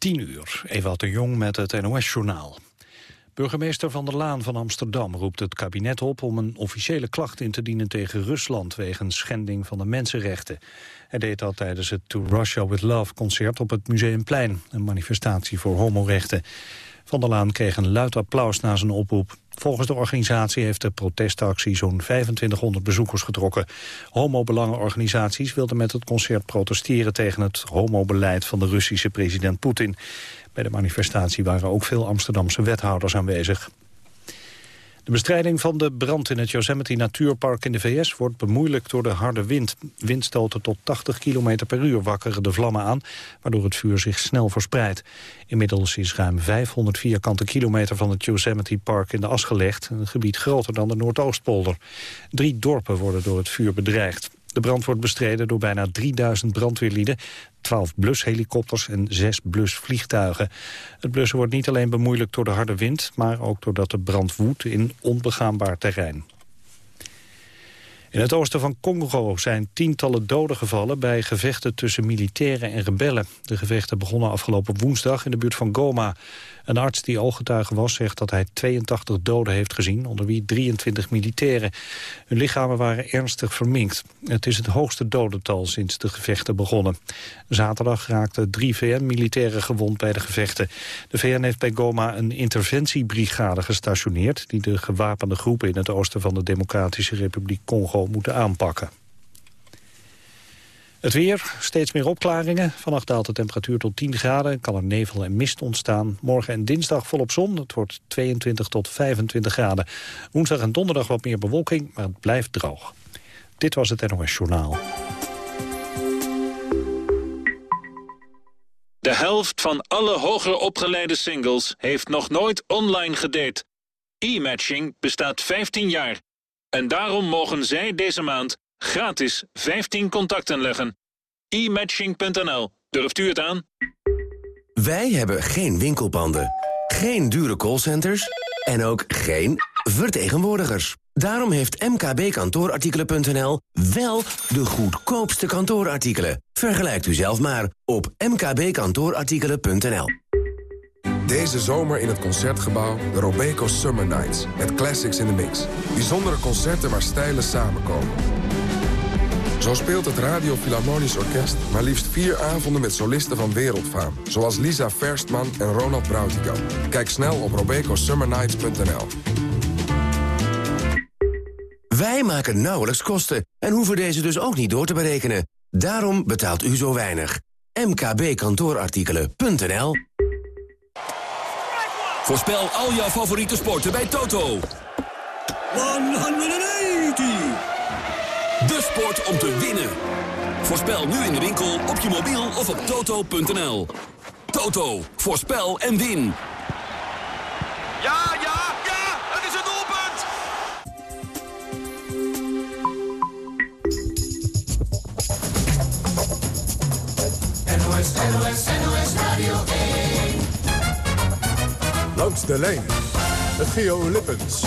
10 uur, Ewout de Jong met het NOS-journaal. Burgemeester Van der Laan van Amsterdam roept het kabinet op... om een officiële klacht in te dienen tegen Rusland... wegens schending van de mensenrechten. Hij deed dat tijdens het To Russia With Love concert op het Museumplein... een manifestatie voor homorechten. Van der Laan kreeg een luid applaus na zijn oproep. Volgens de organisatie heeft de protestactie zo'n 2500 bezoekers getrokken. Homobelangenorganisaties wilden met het concert protesteren tegen het homobeleid van de Russische president Poetin. Bij de manifestatie waren ook veel Amsterdamse wethouders aanwezig. De bestrijding van de brand in het Yosemite Natuurpark in de VS wordt bemoeilijkt door de harde wind. Windstoten tot 80 km per uur wakkeren de vlammen aan, waardoor het vuur zich snel verspreidt. Inmiddels is ruim 500 vierkante kilometer van het Yosemite Park in de as gelegd, een gebied groter dan de Noordoostpolder. Drie dorpen worden door het vuur bedreigd. De brand wordt bestreden door bijna 3000 brandweerlieden, 12 blushelikopters en 6 blusvliegtuigen. Het blussen wordt niet alleen bemoeilijkt door de harde wind... maar ook doordat de brand woedt in onbegaanbaar terrein. In het oosten van Congo zijn tientallen doden gevallen bij gevechten tussen militairen en rebellen. De gevechten begonnen afgelopen woensdag in de buurt van Goma. Een arts die ooggetuige was zegt dat hij 82 doden heeft gezien, onder wie 23 militairen. Hun lichamen waren ernstig verminkt. Het is het hoogste dodental sinds de gevechten begonnen. Zaterdag raakten drie VN-militairen gewond bij de gevechten. De VN heeft bij Goma een interventiebrigade gestationeerd... die de gewapende groepen in het oosten van de Democratische Republiek Congo moeten aanpakken. Het weer, steeds meer opklaringen. Vannacht daalt de temperatuur tot 10 graden. Kan er nevel en mist ontstaan. Morgen en dinsdag volop zon. Het wordt 22 tot 25 graden. Woensdag en donderdag wat meer bewolking, maar het blijft droog. Dit was het NOS Journaal. De helft van alle hoger opgeleide singles heeft nog nooit online gedate. E-matching bestaat 15 jaar. En daarom mogen zij deze maand gratis 15 contacten leggen. e-matching.nl. Durft u het aan? Wij hebben geen winkelpanden, geen dure callcenters en ook geen vertegenwoordigers. Daarom heeft mkbkantoorartikelen.nl wel de goedkoopste kantoorartikelen. Vergelijkt u zelf maar op mkbkantoorartikelen.nl. Deze zomer in het Concertgebouw de Robeco Summer Nights. Met classics in the mix. Bijzondere concerten waar stijlen samenkomen. Zo speelt het Radio Philharmonisch Orkest maar liefst vier avonden met solisten van wereldfaam. Zoals Lisa Verstman en Ronald Brautigam. Kijk snel op robecosummernights.nl. Wij maken nauwelijks kosten en hoeven deze dus ook niet door te berekenen. Daarom betaalt u zo weinig. mkbkantoorartikelen.nl Voorspel al jouw favoriete sporten bij Toto. 180! Sport om te winnen. Voorspel nu in de winkel, op je mobiel of op toto.nl. Toto, voorspel en win. Ja, ja, ja, het is een doelpunt! NOS, NOS, NOS Radio 1. Langs de lijn, het Geo Lippens.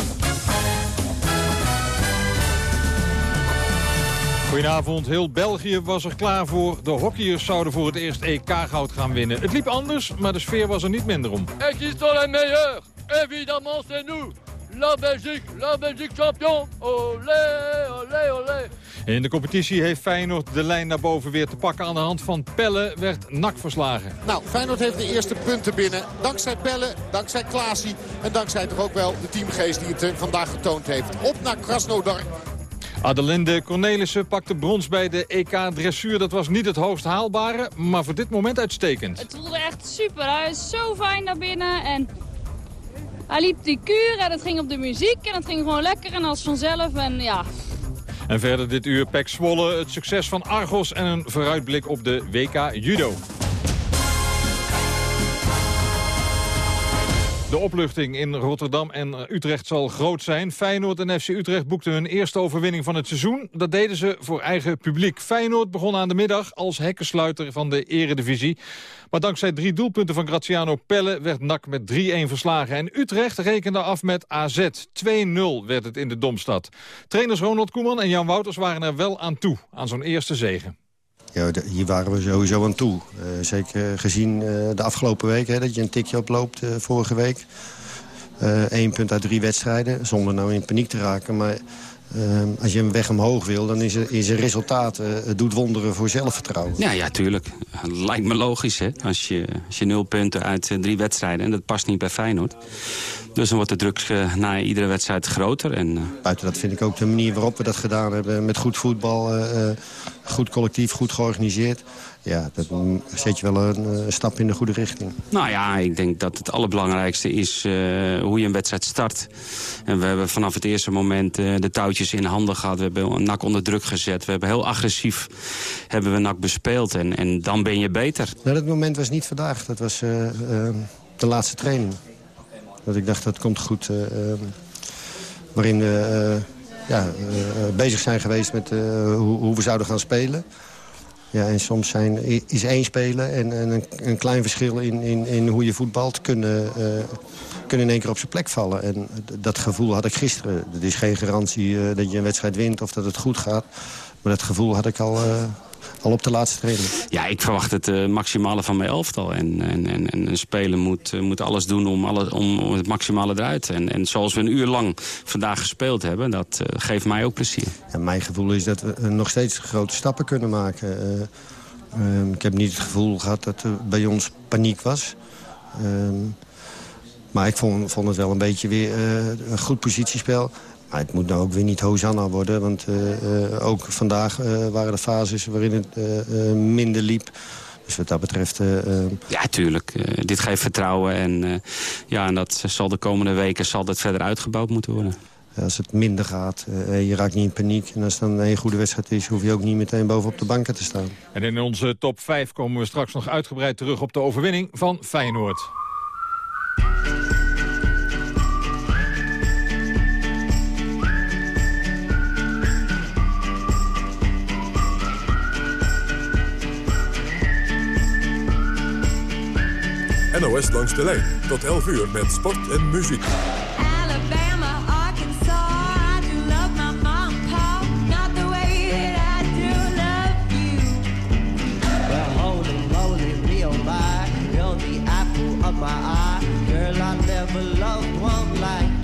Goedenavond. Heel België was er klaar voor. De hockeyers zouden voor het eerst EK-goud gaan winnen. Het liep anders, maar de sfeer was er niet minder om. Et qui sont les meilleurs Évidemment, c'est nous La Belgique, la Belgique champion Olé, olé, olé In de competitie heeft Feyenoord de lijn naar boven weer te pakken. Aan de hand van Pelle werd NAC verslagen. Nou, Feyenoord heeft de eerste punten binnen. Dankzij Pelle, dankzij Klaasie en dankzij toch ook wel de teamgeest die het eh, vandaag getoond heeft. Op naar Krasnodar. Adelinde Cornelissen pakte brons bij de EK-dressuur. Dat was niet het hoogst haalbare, maar voor dit moment uitstekend. Het voelde echt super. Hij is zo fijn naar binnen en hij liep die kuur en het ging op de muziek en het ging gewoon lekker en als vanzelf en ja... En verder dit uur Pek Zwolle, het succes van Argos en een vooruitblik op de WK Judo. De opluchting in Rotterdam en Utrecht zal groot zijn. Feyenoord en FC Utrecht boekten hun eerste overwinning van het seizoen. Dat deden ze voor eigen publiek. Feyenoord begon aan de middag als hekkensluiter van de eredivisie. Maar dankzij drie doelpunten van Graziano Pelle werd NAC met 3-1 verslagen. En Utrecht rekende af met AZ. 2-0 werd het in de Domstad. Trainers Ronald Koeman en Jan Wouters waren er wel aan toe, aan zo'n eerste zegen. Ja, hier waren we sowieso aan toe. zeker gezien de afgelopen week, hè, dat je een tikje oploopt vorige week. Eén punt uit drie wedstrijden, zonder nou in paniek te raken. Maar Ehm, als je een weg omhoog wil, dan is, er, is er resultaat. Uh, het doet wonderen voor zelfvertrouwen. Ja, ja, tuurlijk. Lijkt me logisch, hè. Als je, als je nul punten uit uh, drie wedstrijden... en dat past niet bij Feyenoord. Dus dan wordt de druk uh, na iedere wedstrijd groter. En, Buiten dat vind ik ook de manier waarop we dat gedaan hebben. Met goed voetbal, goed collectief, goed georganiseerd ja, dat zet je wel een stap in de goede richting. Nou ja, ik denk dat het allerbelangrijkste is uh, hoe je een wedstrijd start. En we hebben vanaf het eerste moment uh, de touwtjes in handen gehad. We hebben een nak onder druk gezet. We hebben heel agressief hebben we nak bespeeld. En, en dan ben je beter. Nou, dat moment was niet vandaag. Dat was uh, de laatste training. Dat ik dacht, dat komt goed. waarin we ja, bezig zijn geweest met hoe, hoe we zouden gaan spelen. Ja, en soms zijn, is één speler en, en een, een, klein verschil in, in, in hoe je voetbalt... kunnen, uh, kunnen in één keer op zijn plek vallen. En dat gevoel had ik gisteren. Het is geen garantie uh, dat je een wedstrijd wint of dat het goed gaat. Maar dat gevoel had ik al, uh, al op de laatste training. Ja, ik verwacht het uh, maximale van mijn elftal. En, en, en, en een speler moet, uh, moet alles doen om, alle, om, om het maximale eruit. En, en zoals we een uur lang vandaag gespeeld hebben, dat uh, geeft mij ook plezier. Ja, mijn gevoel is dat we nog steeds grote stappen kunnen maken. ik heb niet het gevoel gehad dat er bij ons paniek was. maar ik vond, vond het wel een beetje weer een goed positiespel. Maar het moet nou ook weer niet Hosanna worden. Want uh, uh, ook vandaag uh, waren er fases waarin het minder liep. Dus wat dat betreft... Ja, tuurlijk. dit geeft vertrouwen. En, ja, en dat zal de komende weken zal dat verder uitgebouwd moeten worden. Als het minder gaat, je raakt niet in paniek. En als het dan een goede wedstrijd is, hoef je ook niet meteen bovenop de banken te staan. En in onze top 5 komen we straks nog uitgebreid terug op de overwinning van Feyenoord. NOS langs de lijn. Tot 11 uur met sport en muziek. my eye. Girl, I never loved one like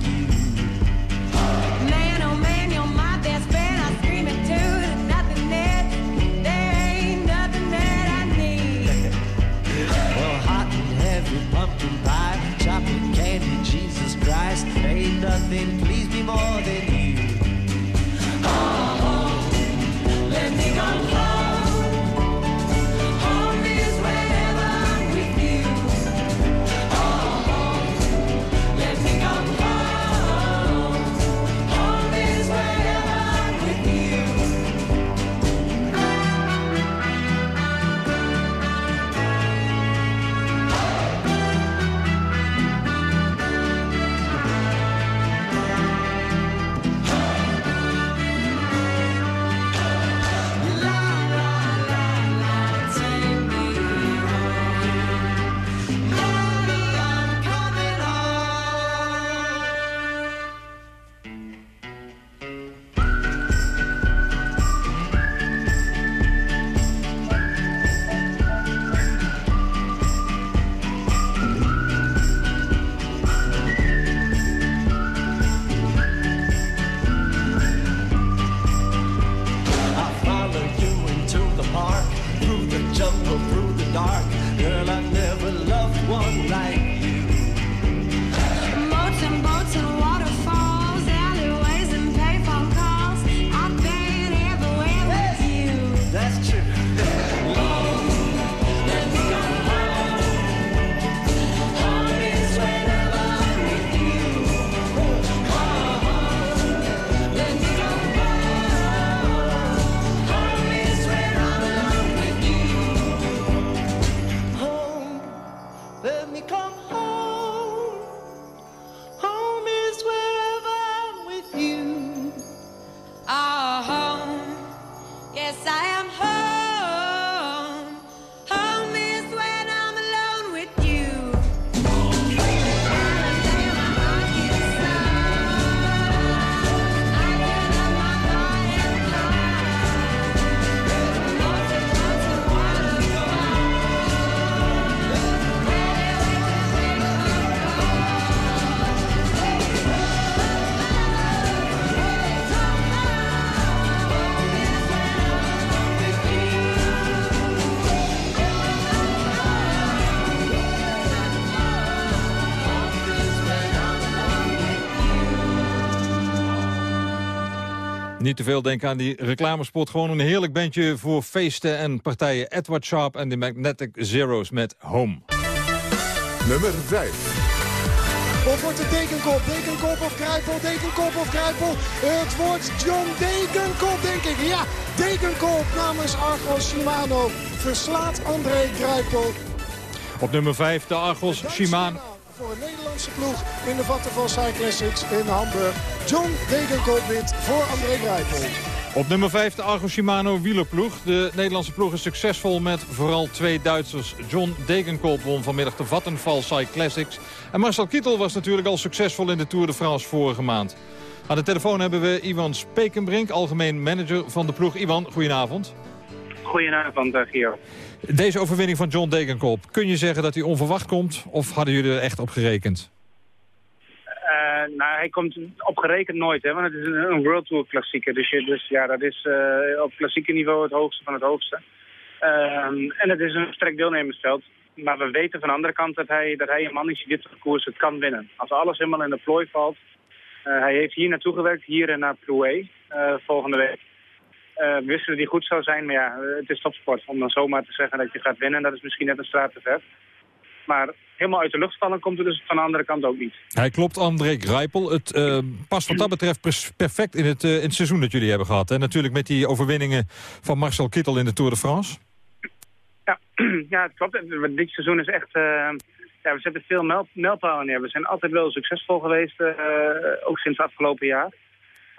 Niet te veel denken aan die reclamespot. Gewoon een heerlijk bandje voor feesten en partijen. Edward Sharp en de Magnetic Zeros met Home. Nummer 5. Of wordt het Dekenkop? Dekenkop of Kruipel? Dekenkop of Kruipel? Het wordt John Dekenkop, denk ik. Ja, Dekenkop namens Argos Shimano verslaat André Kruipel. Op nummer 5 de Argos Shimano. Voor een Nederlandse ploeg in de vatten van Cyclassics in Hamburg. John Dekenkop wint voor André Kruipel. Op nummer 5 de Argo Shimano wielerploeg. De Nederlandse ploeg is succesvol met vooral twee Duitsers. John Degenkolb won vanmiddag de Vattenfall Cyclassics. En Marcel Kittel was natuurlijk al succesvol in de Tour de France vorige maand. Aan de telefoon hebben we Ivan Spekenbrink, algemeen manager van de ploeg. Ivan, goedenavond. Goedenavond, uh, Gio. Deze overwinning van John Degenkolb, kun je zeggen dat hij onverwacht komt? Of hadden jullie er echt op gerekend? Uh, nou, hij komt op gerekend nooit, hè, want het is een, World Tour klassieker. Dus, dus ja, dat is uh, op klassieke niveau het hoogste van het hoogste. Uh, en het is een sterk deelnemersveld. Maar we weten van de andere kant dat hij, dat hij een man is die dit soort koersen kan winnen. Als alles helemaal in de plooi valt. Uh, hij heeft hier naartoe gewerkt, hier en naar Plouay, volgende week. We wisten hij goed zou zijn, maar ja, het is topsport. Om dan zomaar te zeggen dat je gaat winnen, dat is misschien net een straat te ver. Maar helemaal uit de lucht vallen komt er dus van de andere kant ook niet. Hij klopt, André Grijpel. Het uh, past wat dat betreft perfect in het, uh, in het seizoen dat jullie hebben gehad. En natuurlijk met die overwinningen van Marcel Kittel in de Tour de France. Ja, ja het klopt. Dit seizoen is echt... Uh, ja, we zetten veel mijlpalen neer. We zijn altijd wel succesvol geweest, ook sinds het afgelopen jaar.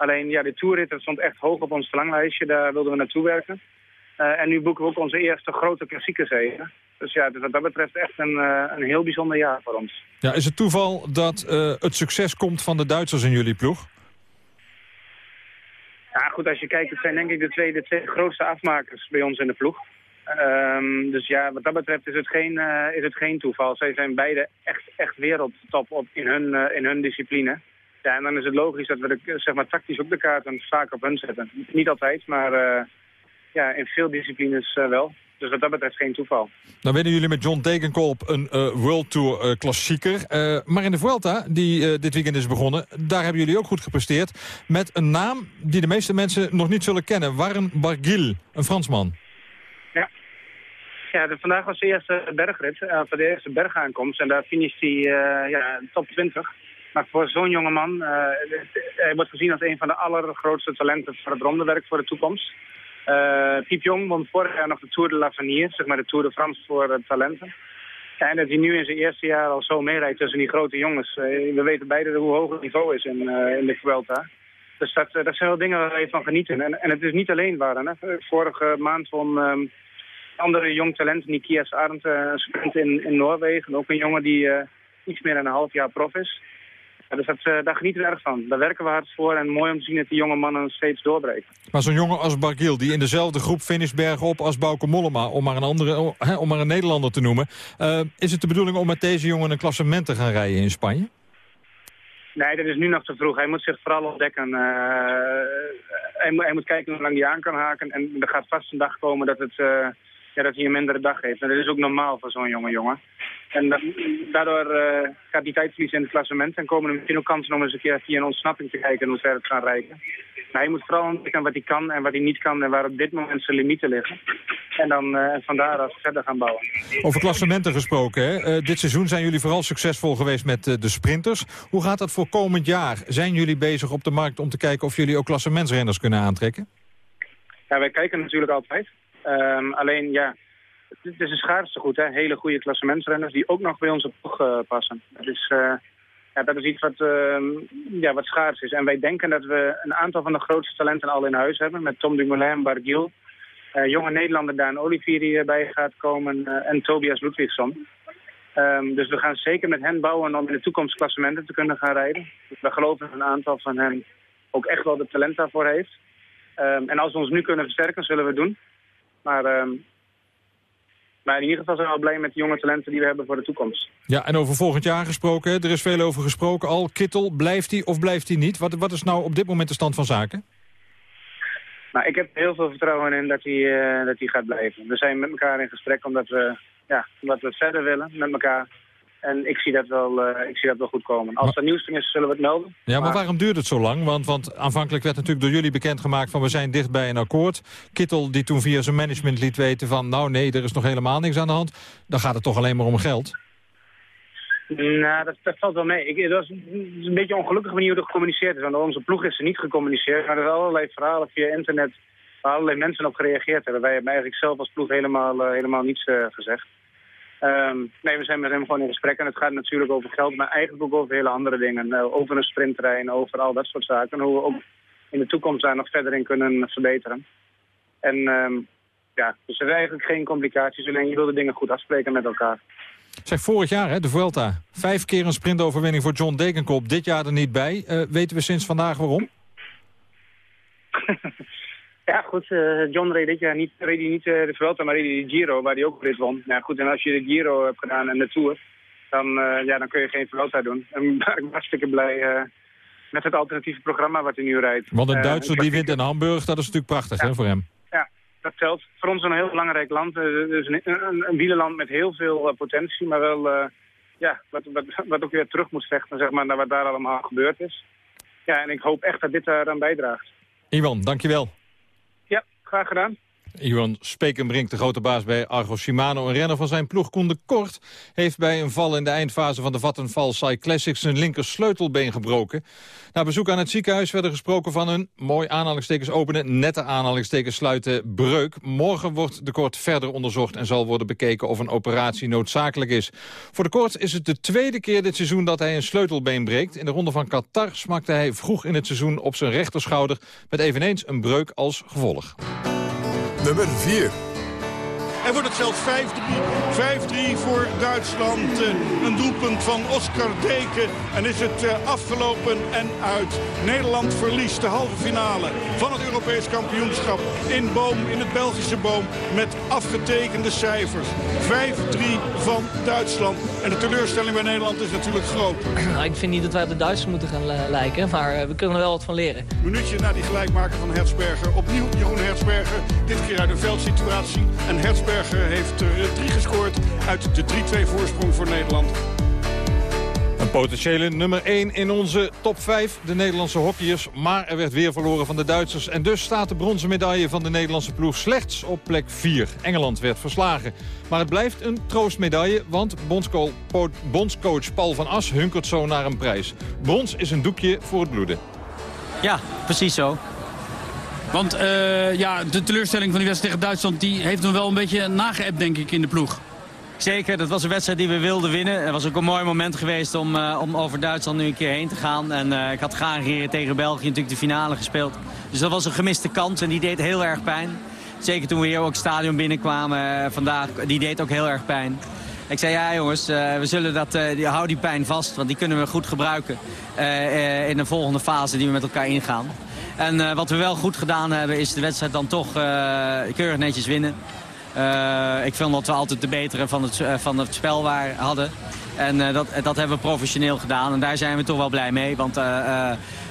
Alleen ja, de toerrit stond echt hoog op ons verlanglijstje. Daar wilden we naartoe werken. en nu boeken we ook onze eerste grote klassieke zegen. Dus ja, dus wat dat betreft echt een, uh, een heel bijzonder jaar voor ons. Ja, is het toeval dat uh, het succes komt van de Duitsers in jullie ploeg? Ja, goed, als je kijkt, het zijn denk ik de twee, de twee grootste afmakers bij ons in de ploeg. Um, dus ja, wat dat betreft is het geen, uh, is het geen toeval. Zij zijn beide echt, echt wereldtop op in, hun, in hun discipline. Ja, en dan is het logisch dat we de, zeg maar, tactisch op de kaart en vaak op hun zetten. Niet altijd, maar ja, in veel disciplines wel. Dus wat dat betreft geen toeval. Dan winnen jullie met John Degenkolb een uh, World Tour uh, klassieker. Uh, maar in de Vuelta, die dit weekend is begonnen... daar hebben jullie ook goed gepresteerd. Met een naam die de meeste mensen nog niet zullen kennen. Warren Barguil, een Fransman. Ja, ja de, vandaag was de eerste bergrit. voor de eerste bergaankomst. En daar finisht hij ja, top 20. Maar voor zo'n jonge man... hij wordt gezien als een van de allergrootste talenten... voor het rondewerk voor de toekomst. Uh, Piep Jong won vorig jaar nog de Tour de l'Avenir, zeg maar de Tour de France voor uh, talenten. En dat hij nu in zijn eerste jaar al zo meerijdt tussen die grote jongens. Uh, we weten beide hoe hoog het niveau is in, in de Vuelta. Dus dat, dat zijn wel dingen waar we van genieten. En, en het is niet alleen waar. Hè. Vorige maand won um, andere jong talent, Nikias Arndt, een sprint in, in Noorwegen. Ook een jongen die iets meer dan een half jaar prof is. Ja, dus dat, uh, daar genieten we erg van. Daar werken we hard voor en mooi om te zien dat die jonge mannen steeds doorbreken. Maar zo'n jongen als Bargiel, die in dezelfde groep finisht bergen op als Bauke Mollema, om maar een, andere, om maar een Nederlander te noemen. Uh, is het de bedoeling om met deze jongen een klassement te gaan rijden in Spanje? Nee, dat is nu nog te vroeg. Hij moet zich vooral ontdekken. Uh, hij, hij, moet kijken hoe lang hij aan kan haken. En er gaat vast een dag komen dat, het, ja, dat hij een mindere dag heeft. En dat is ook normaal voor zo'n jonge jongen. En dat, daardoor uh, gaat die tijd verliezen in het klassement. En komen er misschien ook kansen om eens een keer via een ontsnapping te kijken hoe ver het gaan rijden. Maar hij moet vooral ontdekken wat hij kan en wat hij niet kan en waar op dit moment zijn limieten liggen. En dan uh, van daaruit verder gaan bouwen. Over klassementen gesproken, hè? Uh, dit seizoen zijn jullie vooral succesvol geweest met de sprinters. Hoe gaat dat voor komend jaar? Zijn jullie bezig op de markt om te kijken of jullie ook klassementsrenners kunnen aantrekken? Ja, wij kijken natuurlijk altijd. Um, alleen ja, het is een schaarste goed, hè? hele goede klassementsrenners die ook nog bij onze ploeg uh, passen. Uh, ja, dat is iets wat, uh, ja, wat schaars is. En wij denken dat we een aantal van de grootste talenten al in huis hebben. Met Tom Dumoulin, Barguil. jonge Nederlander Daan Olivier die erbij gaat komen. en Tobias Ludwigsson. Um, dus we gaan zeker met hen bouwen om in de toekomst klassementen te kunnen gaan rijden. We geloven dat een aantal van hen ook echt wel de talent daarvoor heeft. En als we ons nu kunnen versterken, zullen we het doen. Maar um, maar in ieder geval zijn we wel blij met de jonge talenten die we hebben voor de toekomst. Ja, en over volgend jaar gesproken, er is veel over gesproken al. Kittel, blijft hij of blijft hij niet? Wat, wat is nou op dit moment de stand van zaken? Nou, ik heb heel veel vertrouwen in dat hij, uh, dat hij gaat blijven. We zijn met elkaar in gesprek omdat we, ja, omdat we verder willen met elkaar. En ik zie dat wel, eh, ik zie dat wel goed komen. Als er nieuws van is, zullen we het melden. Ja, maar waarom duurt het zo lang? Want, want aanvankelijk werd natuurlijk door jullie bekendgemaakt van we zijn dicht bij een akkoord. Kittel die toen via zijn management liet weten van nou nee, er is nog helemaal niks aan de hand. Dan gaat het toch alleen maar om geld? Nou, dat, dat valt wel mee. Ik, dat is een, beetje een ongelukkige manier hoe er gecommuniceerd is. Want onze ploeg is er niet gecommuniceerd. Maar er zijn allerlei verhalen via internet waar allerlei mensen op gereageerd hebben. Wij hebben eigenlijk zelf als ploeg helemaal, eh, helemaal niets eh, gezegd. Ehm, nee, we zijn met hem gewoon in gesprek. En het gaat natuurlijk over geld, maar eigenlijk ook over hele andere dingen. Eh, over een sprinttrein, over al dat soort zaken. En hoe we ook in de toekomst daar nog verder in kunnen verbeteren. En ehm, ja, dus er zijn eigenlijk geen complicaties. Alleen je wil de dingen goed afspreken met elkaar. Zeg, vorig jaar, hè, de Vuelta. Vijf keer een sprintoverwinning voor John Degenkop. Dit jaar er niet bij. Eh, weten we sinds vandaag waarom? Ja, goed. eh, John reed dit jaar niet, reed hij niet eh, de Vuelta, maar reed hij de Giro, waar hij ook rit won. Ja, goed, en als je de Giro hebt gedaan en de Tour, dan, eh, ja, dan kun je geen Vuelta doen. En ik ben hartstikke blij met het alternatieve programma wat hij nu rijdt. Want een Duitser die wint in Hamburg, dat is natuurlijk prachtig hè, voor hem. Ja, dat telt. Voor ons een heel belangrijk land. Dus een, een, een wielerland met heel veel potentie, maar wel ja, wat, wat, wat ook weer terug moet vechten, zeg maar, naar wat daar allemaal gebeurd is. Ja, en ik hoop echt dat dit daaraan bijdraagt. Iwan, dankjewel. Graag gedaan. Iwan Spekenbrink, de grote baas bij Argo Shimano. Een renner van zijn ploeg, Koen de Kort... heeft bij een val in de eindfase van de Vattenfall Sai Classics... zijn linker sleutelbeen gebroken. Na bezoek aan het ziekenhuis werd er gesproken van een... mooi aanhalingstekens openen, nette aanhalingstekens sluiten breuk. Morgen wordt de Kort verder onderzocht... en zal worden bekeken of een operatie noodzakelijk is. Voor de Kort is het de tweede keer dit seizoen dat hij een sleutelbeen breekt. In de ronde van Qatar smakte hij vroeg in het seizoen op zijn rechterschouder... met eveneens een breuk als gevolg. Nummer 4. En wordt het zelfs 5-3. 5-3 voor Duitsland. Eh, Een doelpunt van Oscar Deken. En is het eh, afgelopen en uit. Nederland verliest de halve finale van het Europees kampioenschap. In Boom, in het Belgische Boom. Met afgetekende cijfers. 5-3 van Duitsland. En de teleurstelling bij Nederland is natuurlijk groot. Nou, ik vind niet dat wij op de Duitsers moeten gaan li- lijken, maar eh, we kunnen er wel wat van leren. Minuutje na die gelijkmaker van Hertzberger. Opnieuw Jeroen Hertzberger. Dit keer uit een veldsituatie. En Heeft er eh, drie gescoord uit de 3-2 voorsprong voor Nederland. Een potentiële nummer 1 in onze top 5, de Nederlandse hockeyers. Maar er werd weer verloren van de Duitsers. En dus staat de bronzen medaille van de Nederlandse ploeg slechts op plek 4. Engeland werd verslagen. Maar het blijft een troostmedaille, want bondscoach Paul van As hunkert zo naar een prijs. Brons is een doekje voor het bloeden. Ja, precies zo. Want eh, ja, de teleurstelling van die wedstrijd tegen Duitsland... die heeft hem wel een beetje nageëpt, denk ik, in de ploeg. Zeker, dat was een wedstrijd die we wilden winnen. Het was ook een mooi moment geweest om, eh, om over Duitsland nu een keer heen te gaan. En eh, ik had graag tegen België natuurlijk de finale gespeeld. Dus dat was een gemiste kans en die deed heel erg pijn. Zeker toen we hier ook het stadion binnenkwamen vandaag, die deed ook heel erg pijn. Ik zei, ja jongens, we zullen dat, die, hou die pijn vast, want die kunnen we goed gebruiken in de volgende fase die we met elkaar ingaan. En eh, wat we wel goed gedaan hebben, is de wedstrijd dan toch eh, keurig netjes winnen. Eh, ik vind dat we altijd de betere van het, van het spel hadden. En dat, dat hebben we professioneel gedaan. En daar zijn we toch wel blij mee. Want,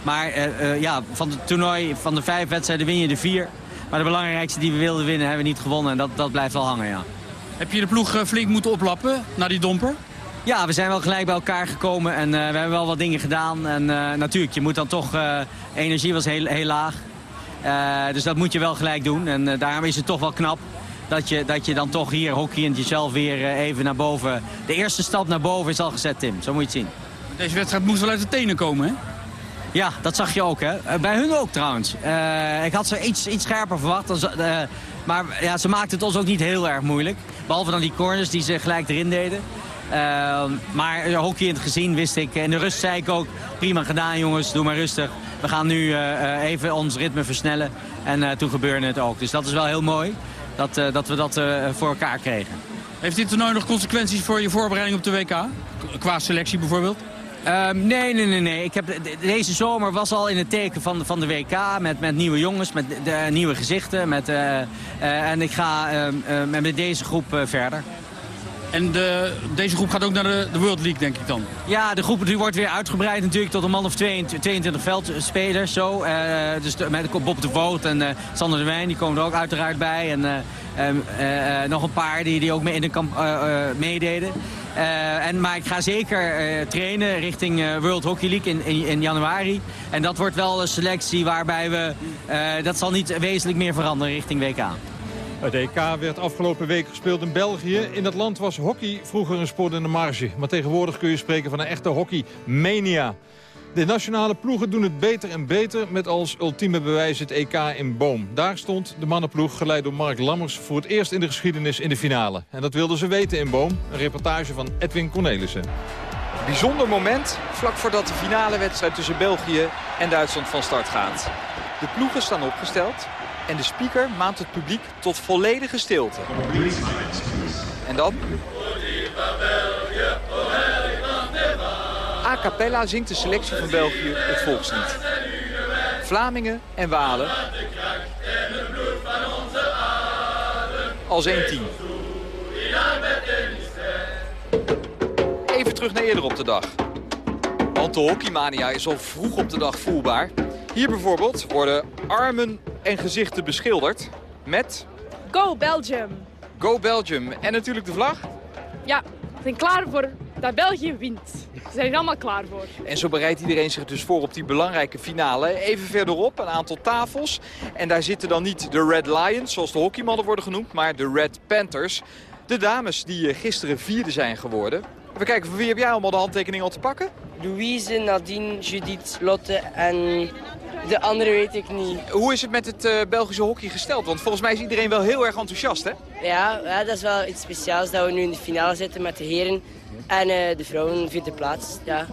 maar ja, van het toernooi, van de vijf wedstrijden win je de vier. Maar de belangrijkste die we wilden winnen, hebben we niet gewonnen. En dat, dat blijft wel hangen, ja. Heb je de ploeg flink moeten oplappen na die domper? Ja, we zijn wel gelijk bij elkaar gekomen en eh, we hebben wel wat dingen gedaan. En eh, natuurlijk, je moet dan toch... eh, energie was heel, heel laag. Dus dat moet je wel gelijk doen. En daarom is het toch wel knap dat je, dat je dan toch hier hockeyend jezelf weer even naar boven... De eerste stap naar boven is al gezet, Tim. Zo moet je het zien. Deze wedstrijd moest wel uit de tenen komen, hè? Ja, dat zag je ook, hè. Bij hun ook trouwens. Ik had ze iets, iets scherper verwacht. Dan maar ja, ze maakten het ons ook niet heel erg moeilijk. Behalve dan die corners die ze gelijk erin deden. Eh, maar hockey in het gezien wist ik. In de rust zei ik ook, prima gedaan jongens, doe maar rustig. We gaan nu eh, eh, even ons ritme versnellen. En eh, toen gebeurde het ook. Dus dat is wel heel mooi dat, dat we dat voor elkaar kregen. Heeft dit toernooi nog consequenties voor je voorbereiding op de WK? Qua selectie bijvoorbeeld? Ehm, nee, nee, nee, nee. Ik heb, de- deze zomer was al in het teken van, van de WK met, met nieuwe jongens, met de, de nieuwe gezichten. Met, en ik ga ehm, eh, met deze groep verder. En de, deze groep gaat ook naar de, de World League, denk ik dan? Ja, de groep die wordt weer uitgebreid natuurlijk tot een man of 22, 22 veldspelers. Zo. Eh, dus met Bob de Voot en eh, Sander de Wijn, die komen er ook uiteraard bij. En eh, ehm, eh, eh, nog een paar die, die ook mee in kamp, meededen. En, maar ik ga zeker trainen richting World Hockey League in, in, in januari. En dat wordt wel een selectie waarbij we... dat zal niet wezenlijk meer veranderen richting WK. Het EK werd afgelopen week gespeeld in België. In dat land was hockey vroeger een sport in de marge. Maar tegenwoordig kun je spreken van een echte hockeymania. De nationale ploegen doen het beter en beter met als ultieme bewijs het EK in Boom. Daar stond de mannenploeg, geleid door Mark Lammers, voor het eerst in de geschiedenis in de finale. En dat wilden ze weten in Boom. Een reportage van Edwin Cornelissen. Bijzonder moment vlak voordat de finale wedstrijd tussen België en Duitsland van start gaat. De ploegen staan opgesteld en de speaker maakt het publiek tot volledige stilte. En dan? A cappella zingt de selectie van België het volkslied. Vlamingen en Walen als één team. Even terug naar eerder op de dag. Want de hockeymania is al vroeg op de dag voelbaar. Hier bijvoorbeeld worden armen en gezichten beschilderd met Go Belgium! Go Belgium en natuurlijk de vlag. Ja, we zijn klaar voor dat België wint. We zijn er allemaal klaar voor. En zo bereidt iedereen zich dus voor op die belangrijke finale. Even verderop een aantal tafels. En daar zitten dan niet de Red Lions, zoals de hockeymannen worden genoemd, maar de Red Panthers. De dames die eh, gisteren vierde zijn geworden. Even kijken, voor wie heb jij allemaal de handtekening al te pakken? Louise, Nadine, Judith, Lotte en de andere weet ik niet. Hoe is het met het eh, Belgische hockey gesteld? Want volgens mij is iedereen wel heel erg enthousiast, hè? Ja, ja, dat is wel iets speciaals dat we nu in de finale zitten met de heren. En eh, de vrouwen vierde plaats, ja.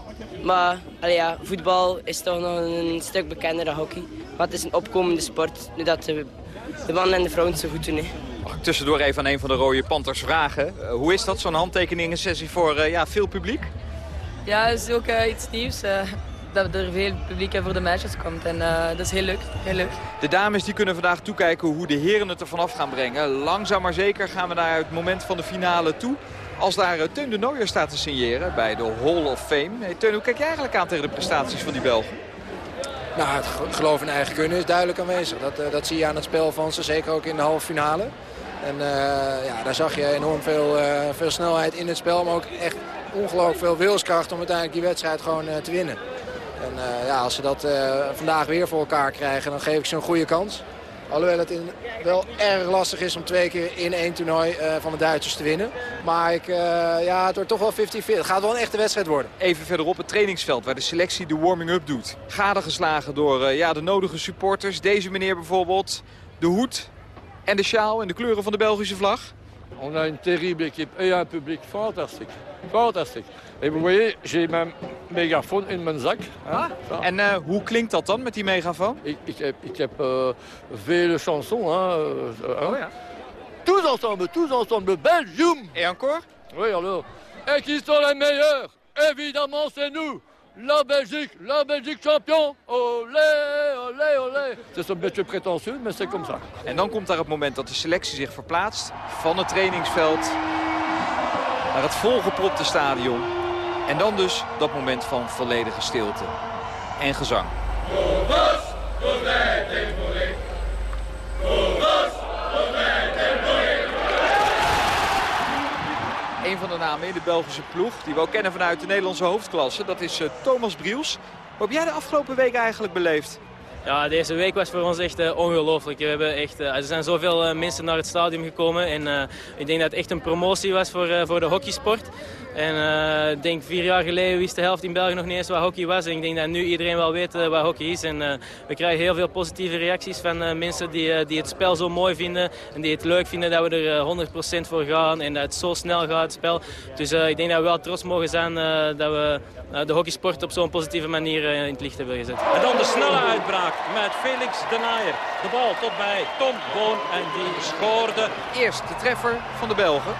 Maar allee, ja, voetbal is toch nog een stuk bekender dan hockey. Maar het is een opkomende sport, nu dat de, de mannen en de vrouwen het zo goed doen. Hè. Mag ik tussendoor even aan een van de rode Panthers vragen? Eh, hoe is dat, zo'n handtekeningensessie voor eh, ja, veel publiek? Ja, het is ook iets nieuws. Dat er veel publiek voor de matches komt. En eh, dat is heel leuk. Heel leuk. De dames die kunnen vandaag toekijken hoe de heren het er vanaf gaan brengen. Langzaam maar zeker gaan we naar het moment van de finale toe. Als daar eh, Teun de Nooijer staat te signeren bij de Hall of Fame. Hey, Teun, hoe kijk jij eigenlijk aan tegen de prestaties van die Belgen? Nou, het ge- geloof in eigen kunnen is duidelijk aanwezig. Dat, eh, dat zie je aan het spel van ze, zeker ook in de halve finale. En eh, ja, daar zag je enorm veel, eh, veel snelheid in het spel, maar ook echt ongelooflijk veel wilskracht om uiteindelijk die wedstrijd gewoon eh, te winnen. En eh, ja, als ze dat eh, vandaag weer voor elkaar krijgen, dan geef ik ze een goede kans. Alhoewel het in, wel erg lastig is om twee keer in één toernooi eh, van de Duitsers te winnen. Maar ik, eh, ja, het wordt toch wel 50-50. Het gaat wel een echte wedstrijd worden. Even verderop het trainingsveld waar de selectie de warming-up doet. Gade geslagen door eh, ja, de nodige supporters. Deze meneer bijvoorbeeld. De hoed en de sjaal en de kleuren van de Belgische vlag. On a une terrible équipe et un public fantastique. Fantastique. Et vous voyez, j'ai mijn mégaphone in mijn zak. ça. En eh, hoe klinkt dat dan met die megafoon? Ik, ik heb, ik heb eh, vele chansons. Hein, euh, hein. Tous ensemble, tous ensemble, Belgium Et encore Oui, alors. Et qui sont les meilleurs Évidemment, c'est nous La Belgique, la Belgique champion Olé, olé, olé C'est een beetje prétentieux, mais c'est comme ça. En dan komt daar het moment dat de selectie zich verplaatst van het trainingsveld naar het volgepropte stadion. En dan dus dat moment van volledige stilte en gezang. Een van de namen in de Belgische ploeg, die we ook kennen vanuit de Nederlandse hoofdklasse, dat is eh, Thomas Briels. Hoe heb jij de afgelopen week eigenlijk beleefd? Ja, deze week was voor ons echt eh, ongelooflijk. We hebben echt, eh, er zijn zoveel eh, mensen naar het stadion gekomen. En ik denk dat het echt een promotie was voor, voor de hockeysport. En ik denk vier jaar geleden wist de helft in België nog niet eens wat hockey was. En ik denk dat nu iedereen wel weet wat hockey is. En we krijgen heel veel positieve reacties van mensen die, die het spel zo mooi vinden. En die het leuk vinden dat we er eh, 100% voor gaan. En dat het zo snel gaat, het spel. Dus ik denk dat we wel trots mogen zijn dat we de hockeysport op zo'n positieve manier in het licht hebben gezet. En dan de snelle uitbraak met Felix de Naaier. De bal tot bij Tom Boon en die scoorde. Eerst de treffer van de Belgen.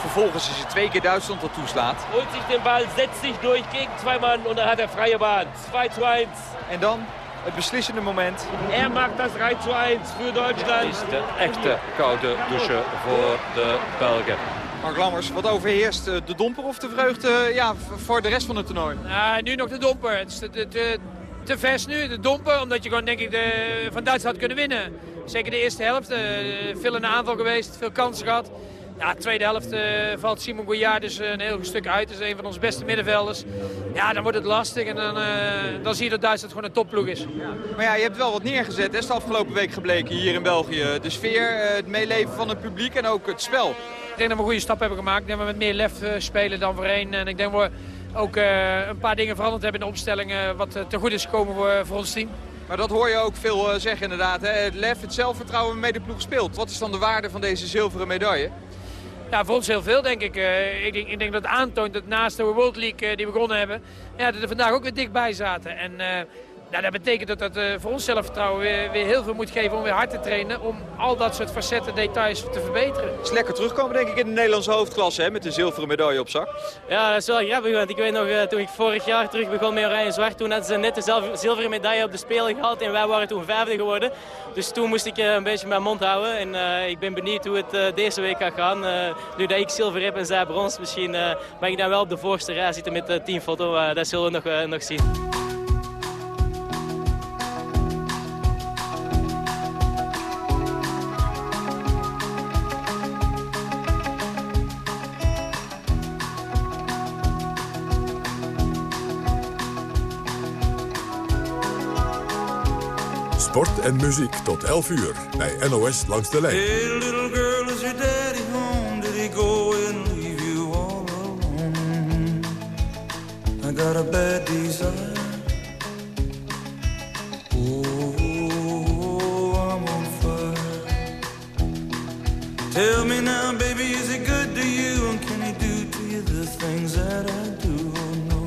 Vervolgens is het twee keer Duitsland dat toeslaat. Holt zich den Ball, setzt sich durch gegen zwei Mann und dann hat er freie Bahn. 2 zu 1. En dan het beslissende moment. Er maakt das 3 zu 1 für Deutschland. is de echte koude douche voor de Belgen. Mark Lammers, wat overheerst? eh, De domper of de vreugde eh, ja, voor de rest van het toernooi? Ah, nu nog de domper. Het is te, te, te vers nu, de domper. Omdat je gewoon denk ik de, van Duitsland had kunnen winnen. Zeker de eerste helft. eh, veel in de aanval geweest, veel kansen gehad. Ja, de tweede helft eh, valt Simon Goyard dus een heel stuk uit. Dat is een van onze beste middenvelders. Ja, dan wordt het lastig en dan, eh, dan zie je dat Duitsland gewoon een topploeg is. Maar ja, je hebt wel wat neergezet, hè, is de afgelopen week gebleken hier in België. De sfeer, eh, het meeleven van het publiek en ook het spel. Ik denk dat we een goede stap hebben gemaakt. Ik denk dat we met meer lef eh, spelen dan voorheen. En ik denk dat we ook eh, een paar dingen veranderd hebben in de opstelling. eh, wat eh, te goed is gekomen voor, voor ons team. Maar dat hoor je ook veel zeggen inderdaad. Hè? Het lef, het zelfvertrouwen waarmee de ploeg speelt. Wat is dan de waarde van deze zilveren medaille? Ja, voor ons heel veel, denk ik. Ik, denk, ik denk dat het aantoont dat naast de World League die we begonnen hebben... Ja, dat er vandaag ook weer dichtbij zaten. En nou, dat betekent dat dat eh, voor ons zelfvertrouwen weer, weer heel veel moet geven om weer hard te trainen. Om al dat soort facetten, details te verbeteren. Het is lekker terugkomen denk ik in de Nederlandse hoofdklasse hè? met de zilveren medaille op zak. Ja, dat is wel grappig, want ik weet nog, eh, toen ik vorig jaar terug begon met Oranje Zwart, toen hadden ze net de zilveren medaille op de Spelen gehaald en wij waren toen vijfde geworden. Dus toen moest ik eh, een beetje mijn mond houden en eh, ik ben benieuwd hoe het eh, deze week gaat gaan. Eh, nu dat ik zilver heb en zij brons, misschien eh mag ik dan wel op de voorste rij zitten met de teamfoto, dat zullen we nog, nog zien. Sport en muziek tot 11 uur bij NOS Langs de Lijn. Hey, little girl, is your daddy home? Did he go and leave you all alone? I got a bad desire. Oh, I'm on fire. Tell me now, baby, is he good to you? And can he do to you the things that I do? Oh, no.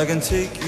I can take you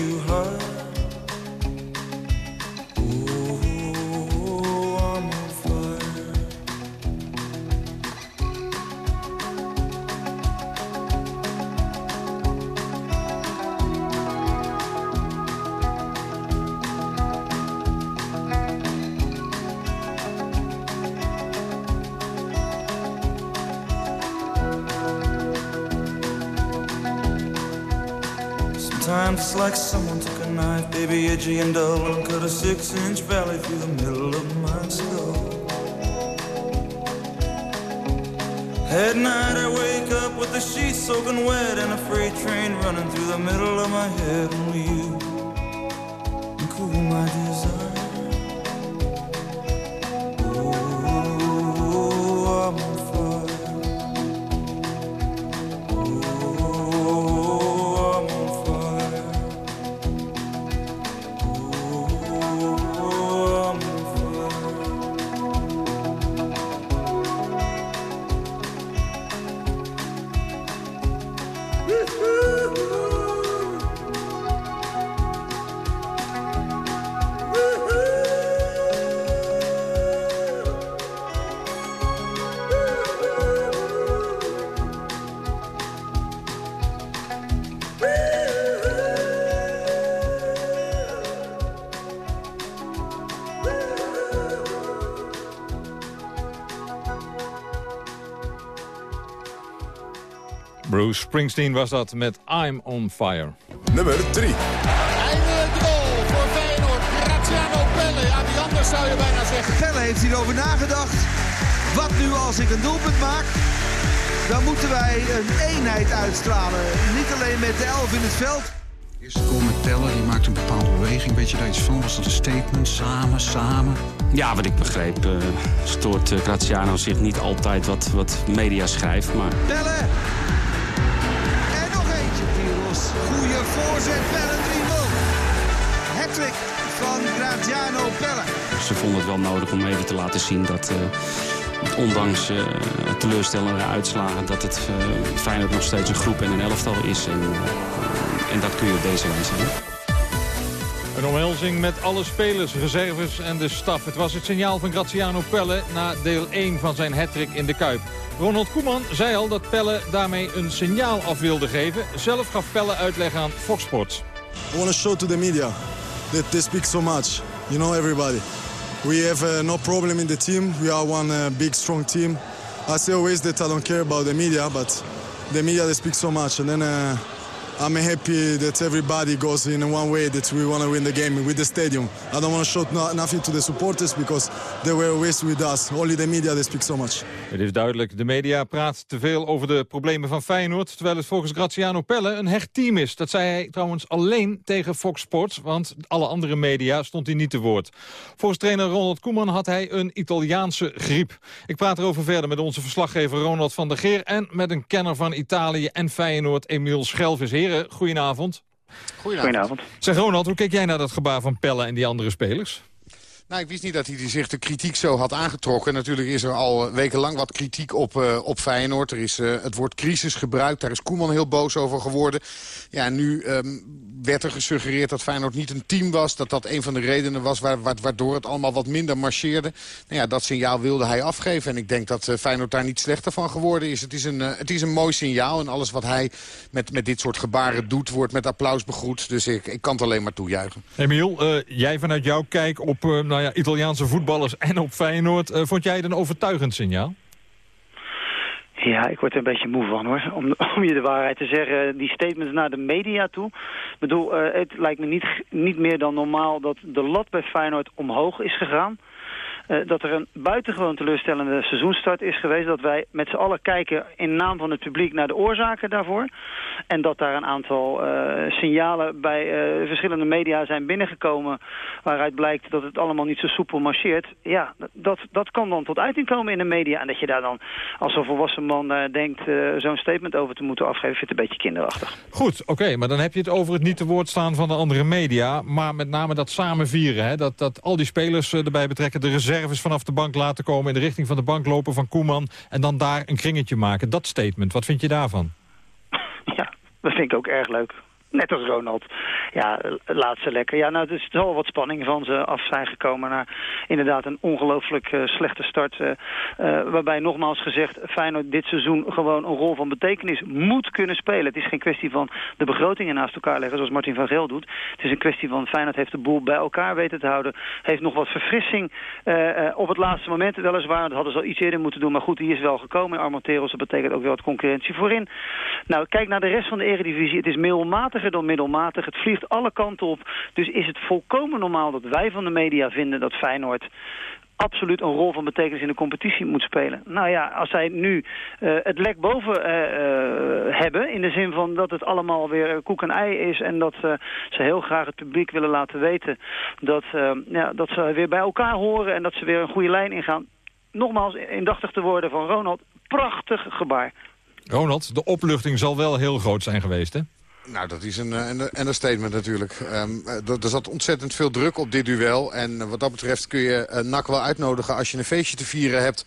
Bruce Springsteen was dat met I'm on Fire. Nummer 3. Eindelijk goal voor Feyenoord. Graziano Pelle. Ja, wie anders zou je bijna zeggen. Pelle heeft hierover nagedacht. Wat nu als ik een doelpunt maak? Dan moeten wij een eenheid uitstralen. Niet alleen met de elf in het veld. Eerste goal met Pelle, die maakt een bepaalde beweging. Weet je daar iets van? Was dat een statement? Samen, samen? Ja, wat ik begreep eh, stoort eh, Graziano zich niet altijd wat, wat media schrijft. Maar Pelle. Graziano Pelle. ze vonden het wel nodig om even te laten zien dat... eh, ondanks eh, teleurstellende uitslagen... dat het eh, Feyenoord nog steeds een groep en een elftal is. En, en dat kun je op deze wijze zien. Een omhelzing met alle spelers, reserves en de staf. Het was het signaal van Graziano Pelle na deel 1 van zijn hattrick in de Kuip. Ronald Koeman zei al dat Pelle daarmee een signaal af wilde geven. Zelf gaf Pelle uitleg aan Fox Sports. I want to show to the media that they speak so much. You know, everybody. We have uh, no problem in the team. We are one uh, big, strong team. I say always that I don't care about the media, but the media they speak so much, and then uh, I'm happy that everybody goes in one way that we want to win the game with the stadium. I don't want to show no, nothing to the supporters because they were always with us. Only the media they speak so much. Het is duidelijk, de media praat te veel over de problemen van Feyenoord... terwijl het volgens Graziano Pelle een hecht team is. Dat zei hij trouwens alleen tegen Fox Sports... want alle andere media stond hij niet te woord. Volgens trainer Ronald Koeman had hij een Italiaanse griep. Ik praat erover verder met onze verslaggever Ronald van der Geer... en met een kenner van Italië en Feyenoord, Emiel Schelvis. Heren, goedenavond. Goedenavond. Zeg Ronald, hoe kijk jij naar dat gebaar van Pelle en die andere spelers? Nou, ik wist niet dat hij zich de kritiek zo had aangetrokken. Natuurlijk is er al wekenlang wat kritiek op, uh, op Feyenoord. Er is uh, het woord crisis gebruikt. Daar is Koeman heel boos over geworden. Ja, nu um, werd er gesuggereerd dat Feyenoord niet een team was. Dat dat een van de redenen was waardoor het allemaal wat minder marcheerde. Nou ja, dat signaal wilde hij afgeven. En ik denk dat Feyenoord daar niet slechter van geworden is. Het is een, het is een mooi signaal. En alles wat hij met, met dit soort gebaren doet, wordt met applaus begroet. Dus ik, ik kan het alleen maar toejuichen. Emiel, jij vanuit jouw kijk op... nou ja, Italiaanse voetballers en op Feyenoord. Uh, vond jij het een overtuigend signaal? Ja, ik word er een beetje moe van hoor. Om, om je de waarheid te zeggen, die statements naar de media toe. Ik bedoel, uh, het lijkt me niet, niet meer dan normaal dat de lat bij Feyenoord omhoog is gegaan. Uh, dat er een buitengewoon teleurstellende seizoenstart is geweest. Dat wij met z'n allen kijken in naam van het publiek naar de oorzaken daarvoor. En dat daar een aantal uh, signalen bij uh, verschillende media zijn binnengekomen... waaruit blijkt dat het allemaal niet zo soepel marcheert. Ja, dat, dat kan dan tot uiting komen in de media. En dat je daar dan als een volwassen man denkt zo'n statement over te moeten afgeven... vind ik een beetje kinderachtig. Goed, oké, maar dan heb je het over het niet te woord staan van de andere media. Maar met name dat samen vieren, hè? Dat, dat al die spelers erbij betrekken... de reserve reserves vanaf de bank laten komen... in de richting van de bank lopen van Koeman... en dan daar een kringetje maken. Dat statement, wat vind je daarvan? Ja, dat vind ik ook erg leuk. Net als Ronald. Ja, laat ze lekker. Ja, nou, er is wel wat spanning van ze af zijn gekomen naar inderdaad een ongelooflijk uh, slechte start. Uh, uh, waarbij nogmaals gezegd, Feyenoord dit seizoen gewoon een rol van betekenis moet kunnen spelen. Het is geen kwestie van de begrotingen naast elkaar leggen zoals Martin van Geel doet. Het is een kwestie van Feyenoord heeft de boel bij elkaar weten te houden. Heeft nog wat verfrissing op het laatste moment weliswaar. Dat hadden ze al iets eerder moeten doen. Maar goed, die is wel gekomen in Armenteros. Dat betekent ook wel wat concurrentie voorin. Nou, kijk naar de rest van de eredivisie. Het is dan middelmatig. Het vliegt alle kanten op. Dus is het volkomen normaal dat wij van de media vinden dat Feyenoord absoluut een rol van betekenis in de competitie moet spelen. Nou ja, als zij nu uh, het lek boven uh, uh, hebben... in de zin van dat het allemaal weer koek en ei is... en dat ze heel graag het publiek willen laten weten... Dat, ja, dat ze weer bij elkaar horen en dat ze weer een goede lijn ingaan. Nogmaals, indachtig te worden van Ronald, prachtig gebaar. Ronald, de opluchting zal wel heel groot zijn geweest, hè? Nou, dat is een, een, een statement natuurlijk. Um, er zat ontzettend veel druk op dit duel. En wat dat betreft kun je uh, NAC wel uitnodigen als je een feestje te vieren hebt...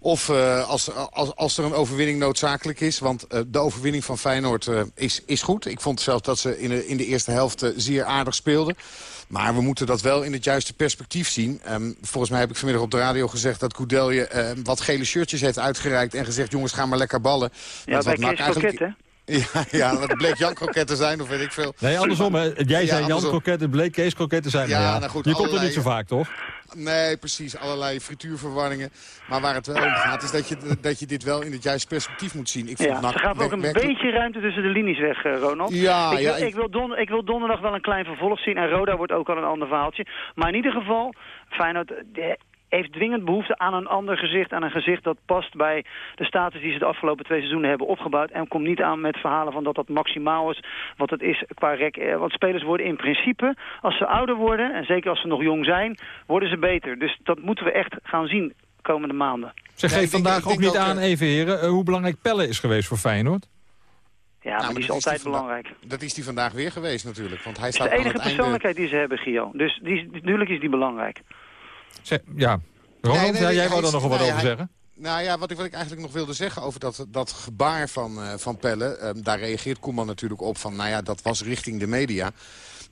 Of uh, als, als, als er een overwinning noodzakelijk is. Want uh, de overwinning van Feyenoord uh, is, is goed. Ik vond zelfs dat ze in de, in de eerste helft zeer aardig speelden. Maar we moeten dat wel in het juiste perspectief zien. Um, volgens mij heb ik vanmiddag op de radio gezegd dat Koudelje wat gele shirtjes heeft uitgereikt... en gezegd, jongens, ga maar lekker ballen. Ja, bij Kees eigenlijk... hè? Ja, ja, het bleek Jan Kroket te zijn, of weet ik veel. Nee, andersom. Hè. Jij ja, zei Jan Kroket, het bleek Kees Kroket te zijn. Ja, ja. Nou goed, je komt er niet zo vaak, toch? Nee, precies. Allerlei frituurverwarringen. Maar waar het wel om gaat, is dat je, dat je dit wel in het juiste perspectief moet zien. Ik vond ja, er gaat ook een beetje ruimte tussen de linies weg, uh, Ronald. Ja, ik, wil, ja, ik... wil don, ik wil donderdag wel een klein vervolg zien. En Roda wordt ook al een ander verhaaltje. Maar in ieder geval, Feyenoord heeft dwingend behoefte aan een ander gezicht. Aan een gezicht dat past bij de status die ze de afgelopen twee seizoenen hebben opgebouwd. En komt niet aan met verhalen van dat dat maximaal is wat het is qua rek. Eh, want spelers worden in principe, als ze ouder worden, en zeker als ze nog jong zijn, worden ze beter. Dus dat moeten we echt gaan zien komende maanden. Ze geeft vandaag ook niet aan, even heren, eh, hoe belangrijk Pelle is geweest voor Feyenoord. Ja, nou, maar die is altijd belangrijk. Dat is die vandaag weer geweest natuurlijk. Want hij staat het is de enige persoonlijkheid die ze hebben, Gio. Dus die, natuurlijk is die belangrijk ja, Ronald, nee, nee, jij wou daar nog wat over zeggen? Nou ja, wat ik, wat ik eigenlijk nog wilde zeggen over dat, dat gebaar van, uh, van Pelle... Um, daar reageert Koeman natuurlijk op van, nou ja, dat was richting de media.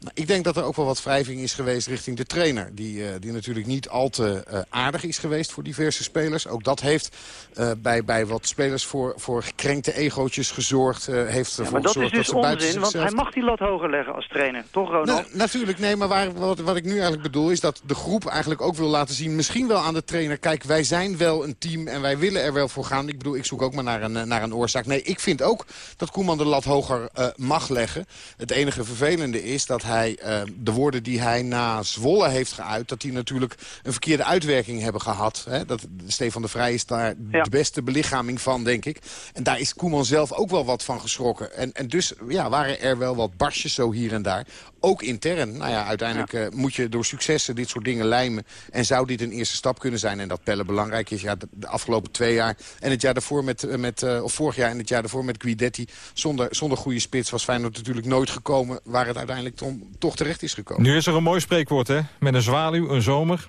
Nou, ik denk dat er ook wel wat wrijving is geweest richting de trainer. Die, uh, die natuurlijk niet al te uh, aardig is geweest voor diverse spelers. Ook dat heeft uh, bij, bij wat spelers voor, voor gekrenkte egootjes gezorgd. heeft ja, maar dat is dus dat onzin, want hij mag die lat hoger leggen als trainer. Toch, Ronald? Nou, natuurlijk, nee, maar waar, wat, wat ik nu eigenlijk bedoel is dat de groep eigenlijk ook wil laten zien... misschien wel aan de trainer, kijk, wij zijn wel een team en wij willen er wel voor gaan. Ik bedoel, ik zoek ook maar naar een, naar een oorzaak. Nee, ik vind ook dat Koeman de lat hoger mag leggen. Het enige vervelende is dat hij hij eh, de woorden die hij na Zwolle heeft geuit... dat die natuurlijk een verkeerde uitwerking hebben gehad. Hè? Dat, Stefan de Vrij is daar de beste belichaming van, denk ik. En daar is Koeman zelf ook wel wat van geschrokken. En, en dus ja, waren er wel wat barsjes zo hier en daar. Ook intern. Nou ja, uiteindelijk eh, moet je door successen dit soort dingen lijmen. En zou dit een eerste stap kunnen zijn. En dat Pelle belangrijk is. Ja, de, afgelopen twee jaar en het jaar daarvoor met, eh, met uh, of vorig jaar en het jaar daarvoor met Guidetti. Zonder, zonder goede spits was Feyenoord natuurlijk nooit gekomen waar het uiteindelijk toch terecht is gekomen. Nu is er een mooi spreekwoord, hè? Met een zwaluw, een zomer.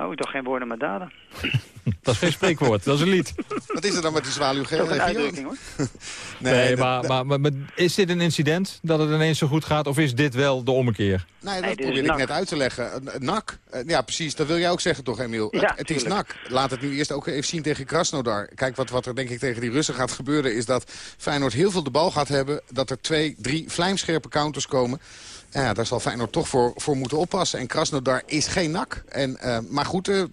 Oh, toch geen woorden maar daden. dat is geen spreekwoord, dat is een lied. Wat is er dan met die zwaluw? Dat is een uitdrukking, hoor. nee, nee maar, maar, maar, maar, is dit een incident dat het ineens zo goed gaat... of is dit wel de ommekeer? Nee, dat probeer ik net uit te leggen. Nak, eh, ja precies, dat wil jij ook zeggen toch, Emiel? Ja, het, is nak. Laat het nu eerst ook even zien tegen Krasnodar. Kijk, wat, wat er denk ik tegen die Russen gaat gebeuren... is dat Feyenoord heel veel de bal gaat hebben... dat er twee, drie vlijmscherpe counters komen... Ja, daar zal Feyenoord toch voor, voor moeten oppassen. En Krasnodar is geen nak. En, uh, maar goed, uh,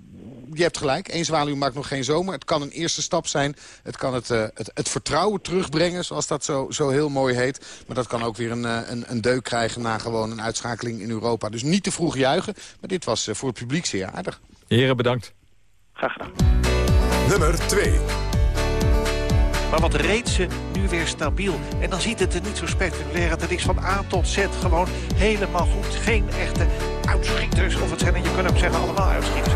je hebt gelijk. Eén zwaluw maakt nog geen zomer. Het kan een eerste stap zijn. Het kan het, uh, het, het, vertrouwen terugbrengen, zoals dat zo, zo heel mooi heet. Maar dat kan ook weer een, een, een deuk krijgen na gewoon een uitschakeling in Europa. Dus niet te vroeg juichen. Maar dit was voor het publiek zeer aardig. Heren, bedankt. Graag gedaan. Nummer 2. Maar wat reed ze nu weer stabiel. En dan ziet het er niet zo spectaculair uit. Het is van A tot Z gewoon helemaal goed. Geen echte uitschieters. Of het zijn, je kunt ook zeggen, allemaal uitschieters.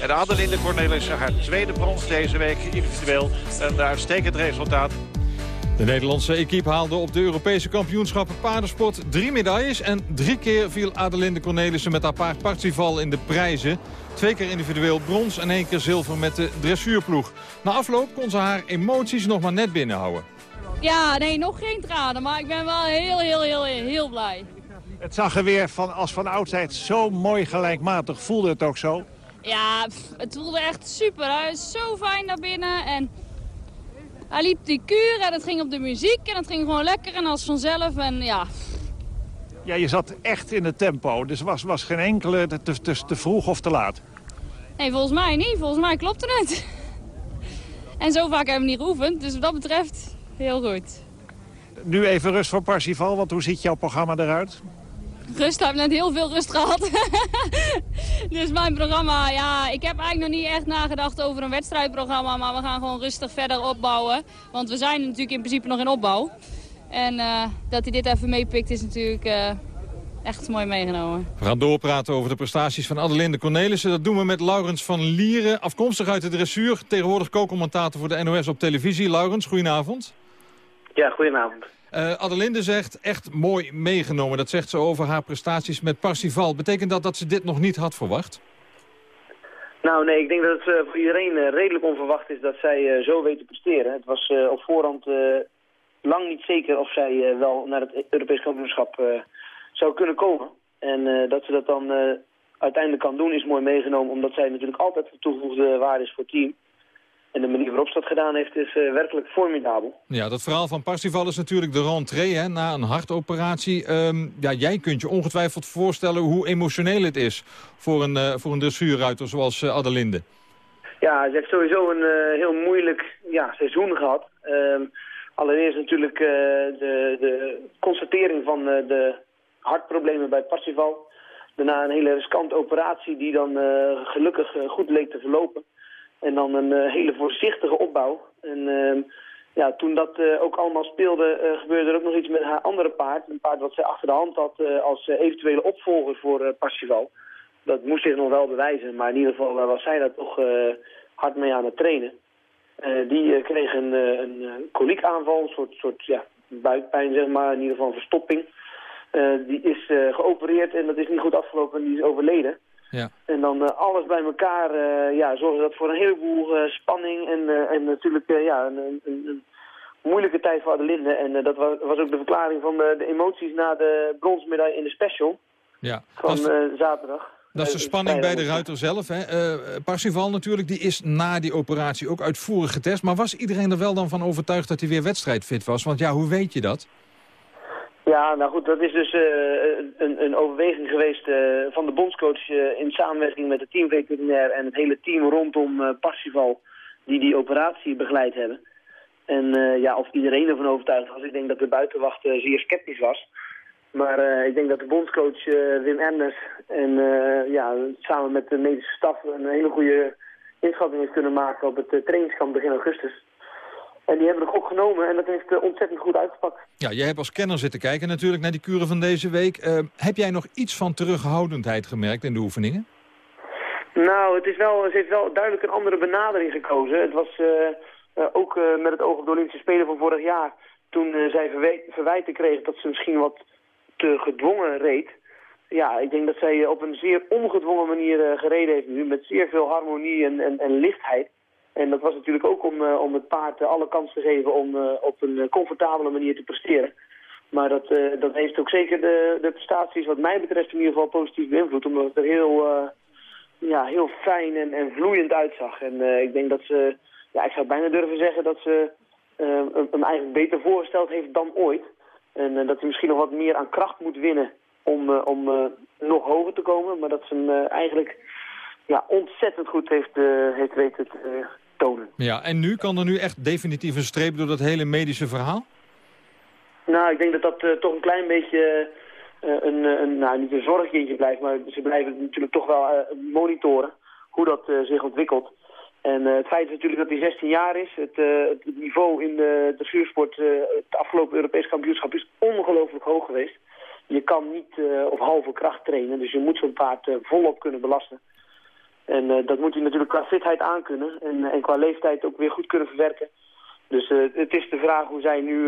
En Adelinde Cornelissen, haar tweede brons deze week individueel. Een uitstekend resultaat. De Nederlandse equipe haalde op de Europese kampioenschappen paardensport drie medailles. En drie keer viel Adelinde Cornelissen met haar paard Partsival in de prijzen. Twee keer individueel brons en één keer zilver met de dressuurploeg. Na afloop kon ze haar emoties nog maar net binnenhouden. Ja, nee, nog geen tranen, maar ik ben wel heel, heel, heel, heel blij. Het zag er weer van, als van oudheid zo mooi gelijkmatig. Voelde het ook zo? Ja, het voelde echt super. Hij is zo fijn naar binnen en hij liep die kuur en het ging op de muziek en het ging gewoon lekker en als vanzelf en ja... Ja, je zat echt in het tempo, dus was, was geen enkele te, te, te vroeg of te laat. Nee, volgens mij niet. Volgens mij klopte het. En zo vaak hebben we niet geoefend, dus wat dat betreft heel goed. Nu even rust voor Parsifal, want hoe ziet jouw programma eruit? Rust, ik heb net heel veel rust gehad. dus mijn programma, ja, ik heb eigenlijk nog niet echt nagedacht over een wedstrijdprogramma. Maar we gaan gewoon rustig verder opbouwen. Want we zijn natuurlijk in principe nog in opbouw. En uh, dat hij dit even meepikt is natuurlijk uh, echt mooi meegenomen. We gaan doorpraten over de prestaties van Adelinde Cornelissen. Dat doen we met Laurens van Lieren, afkomstig uit de dressuur. Tegenwoordig co-commentator voor de NOS op televisie. Laurens, goedenavond. Ja, goedenavond. Uh, Adelinde zegt echt mooi meegenomen. Dat zegt ze over haar prestaties met Parsival. Betekent dat dat ze dit nog niet had verwacht? Nou nee, ik denk dat het uh, voor iedereen uh, redelijk onverwacht is dat zij zo weet te presteren. Het was op voorhand lang niet zeker of zij wel naar het Europees kampioenschap zou kunnen komen. En dat ze dat dan uiteindelijk kan doen is mooi meegenomen, omdat zij natuurlijk altijd de toegevoegde waarde is voor het team. En de manier waarop ze dat gedaan heeft is uh, werkelijk formidabel. Ja, dat verhaal van Parsifal is natuurlijk de rentree hè, na een hartoperatie. Um, ja, jij kunt je ongetwijfeld voorstellen hoe emotioneel het is voor een, uh, voor een dressuurruiter zoals uh, Adelinde. Ja, ze heeft sowieso een heel moeilijk ja, seizoen gehad. Um, allereerst natuurlijk de, de constatering van de hartproblemen bij Parsifal. Daarna een hele riskante operatie die dan gelukkig goed leek te verlopen. En dan een uh, hele voorzichtige opbouw. En uh, ja, toen dat ook allemaal speelde, gebeurde er ook nog iets met haar andere paard. Een paard wat zij achter de hand had als eventuele opvolger voor Passival. Dat moest zich nog wel bewijzen, maar in ieder geval was zij daar toch hard mee aan het trainen. die kreeg een, een koliekaanval, een soort, soort ja, buikpijn zeg maar, in ieder geval een verstopping. Die is geopereerd en dat is niet goed afgelopen en die is overleden. Ja. En dan uh, alles bij elkaar ja, zorgde dat voor een heleboel spanning en, en natuurlijk ja, een, een, een, moeilijke tijd voor Adelinde. En dat was, was, ook de verklaring van de, de, emoties na de bronsmedaille in de special ja. van zaterdag. Dat is de spanning bij de ruiter zelf. Hè? Parsifal natuurlijk, die is na die operatie ook uitvoerig getest. Maar was iedereen er wel dan van overtuigd dat hij weer wedstrijdfit was? Want ja, hoe weet je dat? Ja, nou goed, dat is dus uh, een, een, overweging geweest uh, van de bondscoach uh, in samenwerking met het teamveterinair en het hele team rondom Parsifal die die operatie begeleid hebben. En ja, of iedereen ervan overtuigd was, ik denk dat de buitenwacht zeer sceptisch was. Maar ik denk dat de bondscoach Wim Erners en ja, samen met de medische staf een hele goede inschatting heeft kunnen maken op het trainingskamp begin augustus. En die hebben de gok genomen en dat heeft ontzettend goed uitgepakt. Ja, jij hebt als kenner zitten kijken natuurlijk naar die kuren van deze week. heb jij nog iets van terughoudendheid gemerkt in de oefeningen? Nou, het is wel, ze heeft wel duidelijk een andere benadering gekozen. Het was ook met het oog op de Olympische Spelen van vorig jaar toen zij verwijten kreeg dat ze misschien wat te gedwongen reed. Ja, ik denk dat zij op een zeer ongedwongen manier gereden heeft nu, met zeer veel harmonie en, en, en lichtheid. En dat was natuurlijk ook om, uh, om het paard alle kans te geven om op een comfortabele manier te presteren. Maar dat, dat heeft ook zeker de, de prestaties wat mij betreft in ieder geval positief beïnvloed. Omdat het er heel, ja, heel fijn en, en vloeiend uitzag. En ik denk dat ze, ja, ik zou bijna durven zeggen dat ze uh, hem eigenlijk beter voorgesteld heeft dan ooit. En uh, dat hij misschien nog wat meer aan kracht moet winnen om, uh, om nog hoger te komen. Maar dat ze hem eigenlijk ja, ontzettend goed heeft, heeft weten te tonen. Ja, en nu? Kan er nu echt definitief een streep door dat hele medische verhaal? Nou, ik denk dat dat toch een klein beetje een, een, nou niet een zorgkindje blijft. Maar ze blijven natuurlijk toch wel monitoren hoe dat zich ontwikkelt. En uh, het feit is natuurlijk dat hij 16 jaar is. Het, uh, het niveau in de, de vuursport, uh, het afgelopen Europees kampioenschap, is ongelooflijk hoog geweest. Je kan niet op halve kracht trainen, dus je moet zo'n paard volop kunnen belasten. En dat moet hij natuurlijk qua fitheid aankunnen en, en qua leeftijd ook weer goed kunnen verwerken. Dus het is de vraag hoe zij nu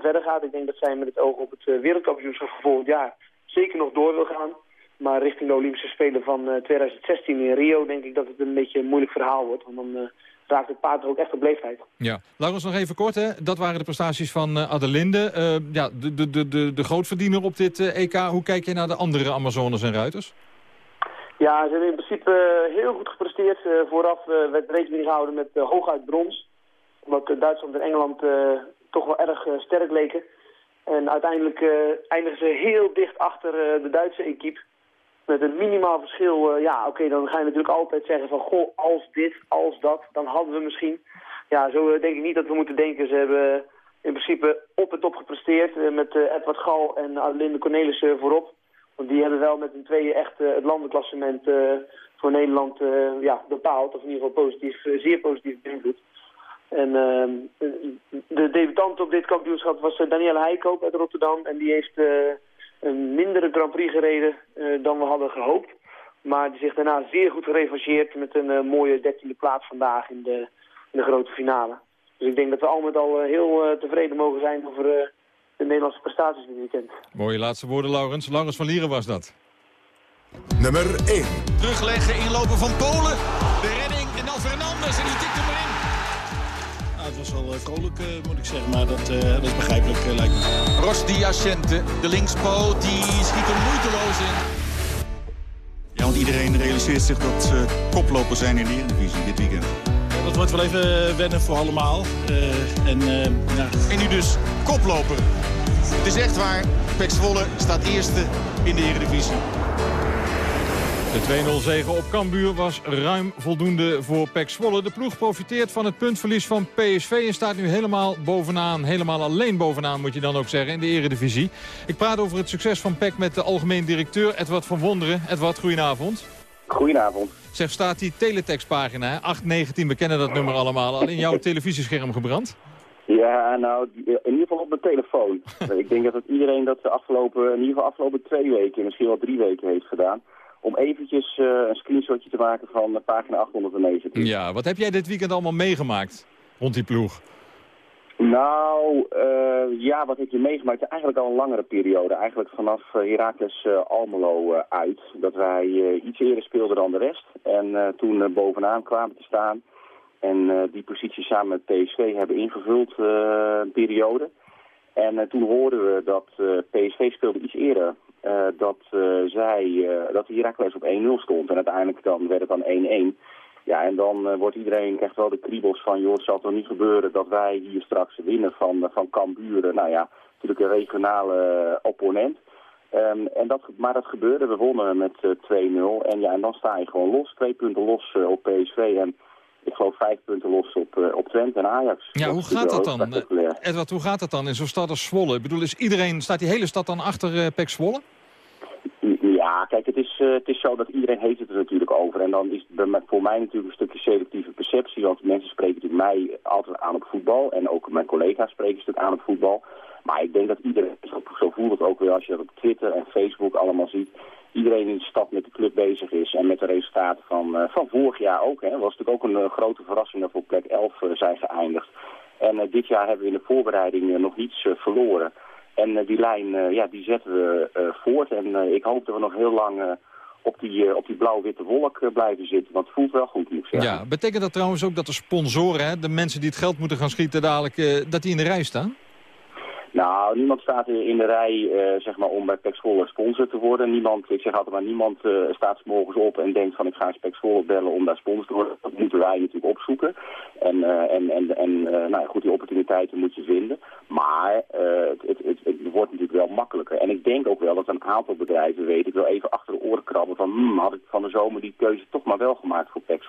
verder gaat. Ik denk dat zij met het oog op het wereldkampioenschap volgend jaar zeker nog door wil gaan. Maar richting de Olympische Spelen van 2016 eh, in Rio denk ik dat het een beetje een moeilijk verhaal wordt. Want dan raakt het paard er ook echt op leeftijd. Ja, laat ons nog even kort. Hè. Dat waren de prestaties van Adelinde. Ja, de, de, de, de, de grootverdiener op dit EK. Hoe kijk je naar de andere Amazones en ruiters? Ja, ze hebben in principe heel goed gepresteerd. vooraf werd rekening gehouden met hooguit brons. Omdat Duitsland en Engeland toch wel erg sterk leken. En uiteindelijk eindigen ze heel dicht achter de Duitse equipe met een minimaal verschil, ja, oké, dan ga je natuurlijk altijd zeggen van, goh, als dit, als dat, dan hadden we misschien. Ja, zo denk ik niet dat we moeten denken. Ze hebben in principe op het top gepresteerd met Edward Gal en Adelinde Cornelissen voorop. Want die hebben wel met hun tweeën echt het landenklassement voor Nederland ja, bepaald. Of in ieder geval positief, zeer positief beïnvloed. En ehm, de debutant op dit kampioenschap was Danielle Heikoop uit Rotterdam. En die heeft een mindere Grand Prix gereden dan we hadden gehoopt. Maar die zich daarna zeer goed gerevancheerd met een mooie dertiende plaats vandaag in de, in de grote finale. Dus ik denk dat we al met al heel tevreden mogen zijn over de Nederlandse prestaties dit weekend. Mooie laatste woorden, Laurens. Laurens van Lieren was dat. Nummer 1. Terugleggen, inlopen van Polen. De redding en dan Fernandes en die tikt hem erin. Nou, het was wel uh, kololijk, uh, moet ik zeggen, maar dat, uh, dat is begrijpelijk, lijkt me. Ros Diacente, de linkspoot, die schiet er moeiteloos in. Ja, want iedereen realiseert zich dat ze koploper zijn in de Eredivisie dit weekend. Dat wordt wel even wennen voor allemaal. en, ja. en nu dus koploper. Het is echt waar, Pek Zwolle staat eerste in de Eredivisie. De 2-0 zege op Cambuur was ruim voldoende voor PEC Zwolle. De ploeg profiteert van het puntverlies van PSV en staat nu helemaal bovenaan. Helemaal alleen bovenaan moet je dan ook zeggen in de eredivisie. Ik praat over het succes van PEC met de algemeen directeur Edward van Wonderen. Edward, goedenavond. Goedenavond. Zeg, staat die teletextpagina, 819, we kennen dat nummer allemaal, al in jouw televisiescherm gebrand? Ja, nou, in ieder geval op mijn telefoon. ik denk dat het iedereen dat de afgelopen, in ieder geval afgelopen twee weken, misschien wel drie weken heeft gedaan om eventjes uh, een screenshotje te maken van pagina 819. Ja, wat heb jij dit weekend allemaal meegemaakt rond die ploeg? Nou, uh, ja, wat heb je meegemaakt? Eigenlijk al een langere periode. Eigenlijk vanaf uh, Heracles Almelo uit. Dat wij iets eerder speelden dan de rest. En toen bovenaan kwamen te staan. En die positie samen met PSV hebben ingevuld een periode. En toen hoorden we dat PSV speelde iets eerder dat zij, dat Heracles op 1-0 stond. En uiteindelijk dan werd het dan 1-1. Ja, en dan wordt iedereen echt wel de kriebels van, joh, het zal toch niet gebeuren dat wij hier straks winnen van, van Cambuur. Nou ja, natuurlijk een regionale opponent. Um, en dat, maar dat gebeurde, we wonnen met 2-0. En ja, en dan sta je gewoon los, twee punten los op PSV. En ik geloof vijf punten los op, uh, op Twente en Ajax. Ja, hoe gaat dat dan? Edward, hoe gaat dat dan in zo'n stad als Zwolle? Ik bedoel, is iedereen, staat die hele stad dan achter uh, Pek Zwolle? Ja, kijk, het is, uh, het is zo dat iedereen heeft het er natuurlijk over. En dan is het voor mij natuurlijk een stukje selectieve perceptie. Want mensen spreken natuurlijk mij altijd aan op voetbal. En ook mijn collega's spreken stuk aan op voetbal. Maar ik denk dat iedereen, zo, voelt het ook weer als je dat op Twitter en Facebook allemaal ziet iedereen in de stad met de club bezig is. En met de resultaten van, uh, van vorig jaar ook. Hè. was natuurlijk ook een uh, grote verrassing dat we op plek 11 uh, zijn geëindigd. En dit jaar hebben we in de voorbereiding nog niets verloren. En die lijn ja, die zetten we voort. En ik hoop dat we nog heel lang op die, die blauw-witte wolk blijven zitten. Want het voelt wel goed, moet ik. Ja, betekent dat trouwens ook dat de sponsoren, hè, de mensen die het geld moeten gaan schieten dadelijk, dat die in de rij staan? Nou, niemand staat in de rij uh, zeg maar, om bij Pek sponsor te worden. Niemand, ik zeg altijd maar, niemand uh, staat s morgens op en denkt van ik ga Pek bellen om daar sponsor te worden. Dat moeten wij natuurlijk opzoeken. En, uh, en, en, en nou goed, die opportuniteiten moet je vinden. Maar het, het, het, het, wordt natuurlijk wel makkelijker. En ik denk ook wel dat een aantal bedrijven weten, ik wil even achter de oren krabben van hmm, had ik van de zomer die keuze toch maar wel gemaakt voor Pek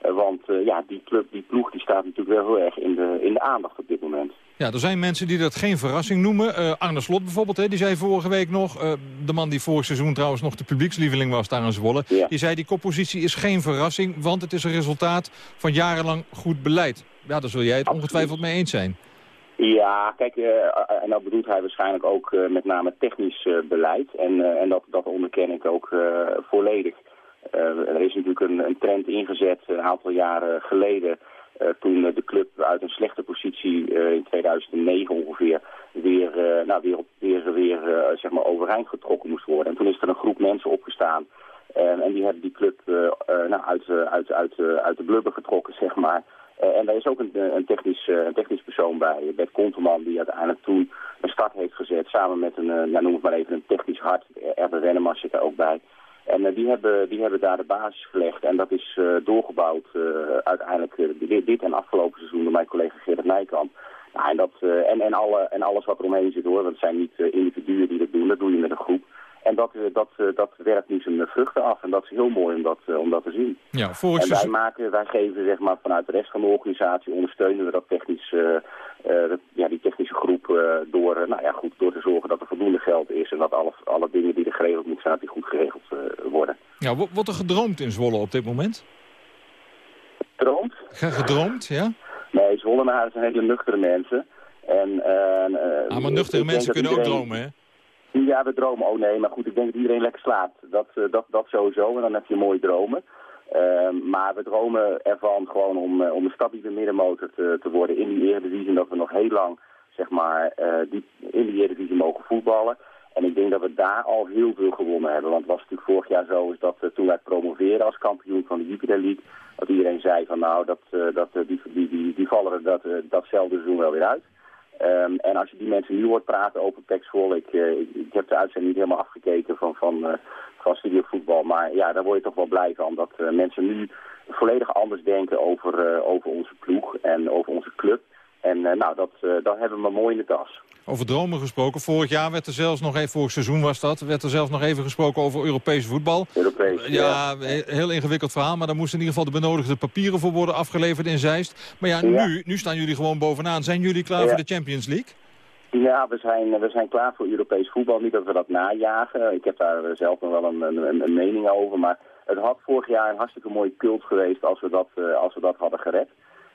want ja, die club, die ploeg, die staat natuurlijk wel heel erg in de, in de aandacht op dit moment. Ja, er zijn mensen die dat geen verrassing noemen. Uh, Arne Slot bijvoorbeeld, hè, die zei vorige week nog... Uh, de man die vorig seizoen trouwens nog de publiekslieveling was daar aan Zwolle... Ja. die zei die koppositie is geen verrassing... want het is een resultaat van jarenlang goed beleid. Ja, daar zul jij het ongetwijfeld mee eens zijn. Ja, kijk, uh, en dat bedoelt hij waarschijnlijk ook met name technisch beleid. En, en dat, dat onderken ik ook volledig. er is natuurlijk een, een trend ingezet een aantal jaren geleden... Uh, toen de club uit een slechte positie uh, in 2009 ongeveer weer, uh, nou, weer, weer, weer zeg maar overeind getrokken moest worden. En toen is er een groep mensen opgestaan en die hebben die club nou, uit, uit, uit, uit de blubber getrokken, zeg maar. en daar is ook een, een, technisch, een technisch persoon bij, Bert Konteman, die uiteindelijk toen een start heeft gezet samen met een, nou, noem het maar even, een technisch hart. Erbe Wennemars zit er ook bij. En uh, die, hebben, die hebben daar de basis gelegd. En dat is uh, doorgebouwd uh, uiteindelijk dit, dit, en afgelopen seizoen door mijn collega Gerrit Nijkamp. Nou, en, dat, en, en, alle, en alles wat eromheen zit hoor. Want het zijn niet individuen die dat doen, dat doe je met een groep. En dat, dat, dat werkt nu zijn vruchten af. En dat is heel mooi om dat, om dat te zien. Ja, en wij, maken, wij geven zeg maar, vanuit de rest van de organisatie ondersteunen we dat technisch, uh, ja, die technische groep uh, door, nou ja, goed, door te zorgen dat er voldoende geld is. En dat alle, alle dingen die er geregeld moeten zijn, die goed geregeld worden. Ja, wordt er gedroomd in Zwolle op dit moment? Gedroomd? Gedroomd, ja? Nee, Zwollenaren zijn hele nuchtere mensen. En, ah, maar nuchtere mensen kunnen ook dromen, hè? Ja, we dromen. Oh nee, maar goed, ik denk dat iedereen lekker slaapt. Dat, uh, dat, dat sowieso. En dan heb je mooie dromen. Uh, maar we dromen ervan gewoon om, uh, om een stabiele middenmotor te, te worden in die Eredivisie. En dat we nog heel lang, zeg maar, die, in die Eredivisie mogen voetballen. En ik denk dat we daar al heel veel gewonnen hebben. Want het was natuurlijk vorig jaar zo is dat toen wij promoveren als kampioen van de Jupiter League... dat iedereen zei van nou, dat, dat, die, die, die, die vallen er dat, datzelfde seizoen wel weer uit. Um, en als je die mensen nu hoort praten over ik, uh, ik, ik, heb de uitzending niet helemaal afgekeken van, van, uh, van studiovoetbal, maar ja, daar word je toch wel blij van dat uh, mensen nu volledig anders denken over, over onze ploeg en over onze club. En nou, dat, dat hebben we mooi in de tas. Over dromen gesproken. Vorig jaar werd er zelfs nog even, vorig seizoen was dat, werd er zelfs nog even gesproken over Europees voetbal. Europees, ja. ja. Heel ingewikkeld verhaal, maar daar moesten in ieder geval de benodigde papieren voor worden afgeleverd in Zeist. Maar ja, Nu, nu staan jullie gewoon bovenaan. Zijn jullie klaar voor de Champions League? Ja, we zijn, we zijn klaar voor Europees voetbal. Niet dat we dat najagen. Ik heb daar zelf nog wel een, een, een mening over. Maar het had vorig jaar een hartstikke mooie cult geweest als we dat, als we dat hadden gered.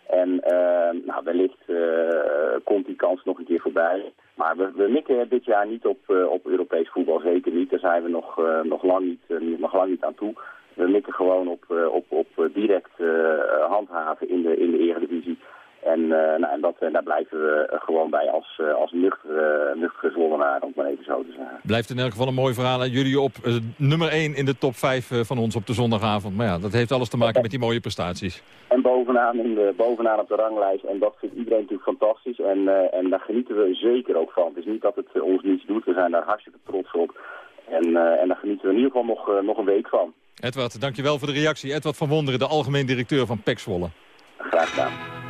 En uh, nou, wellicht uh, komt die kans nog een keer voorbij. Maar we, mikken dit jaar niet op, uh, op Europees voetbal, zeker niet. Daar zijn we nog, nog, lang, niet, nog lang niet aan toe. We mikken gewoon op, op, op direct handhaven in de, in de Eredivisie. En, uh, nou, en, dat, daar blijven we gewoon bij als, uh, als nuchtere, nuchtere Zwollenaar, om maar even zo te zeggen. Blijft in elk geval een mooi verhaal. Jullie op nummer 1 in de top 5 van ons op de zondagavond. Maar ja, dat heeft alles te maken met die mooie prestaties. En bovenaan, in de, bovenaan op de ranglijst. En dat vindt iedereen natuurlijk fantastisch. En, en daar genieten we zeker ook van. Het is niet dat het ons niets doet. We zijn daar hartstikke trots op. En, en daar genieten we in ieder geval nog, nog een week van. Edward, dankjewel voor de reactie. Edward van Wonderen, de algemeen directeur van PEC Zwolle. Graag gedaan.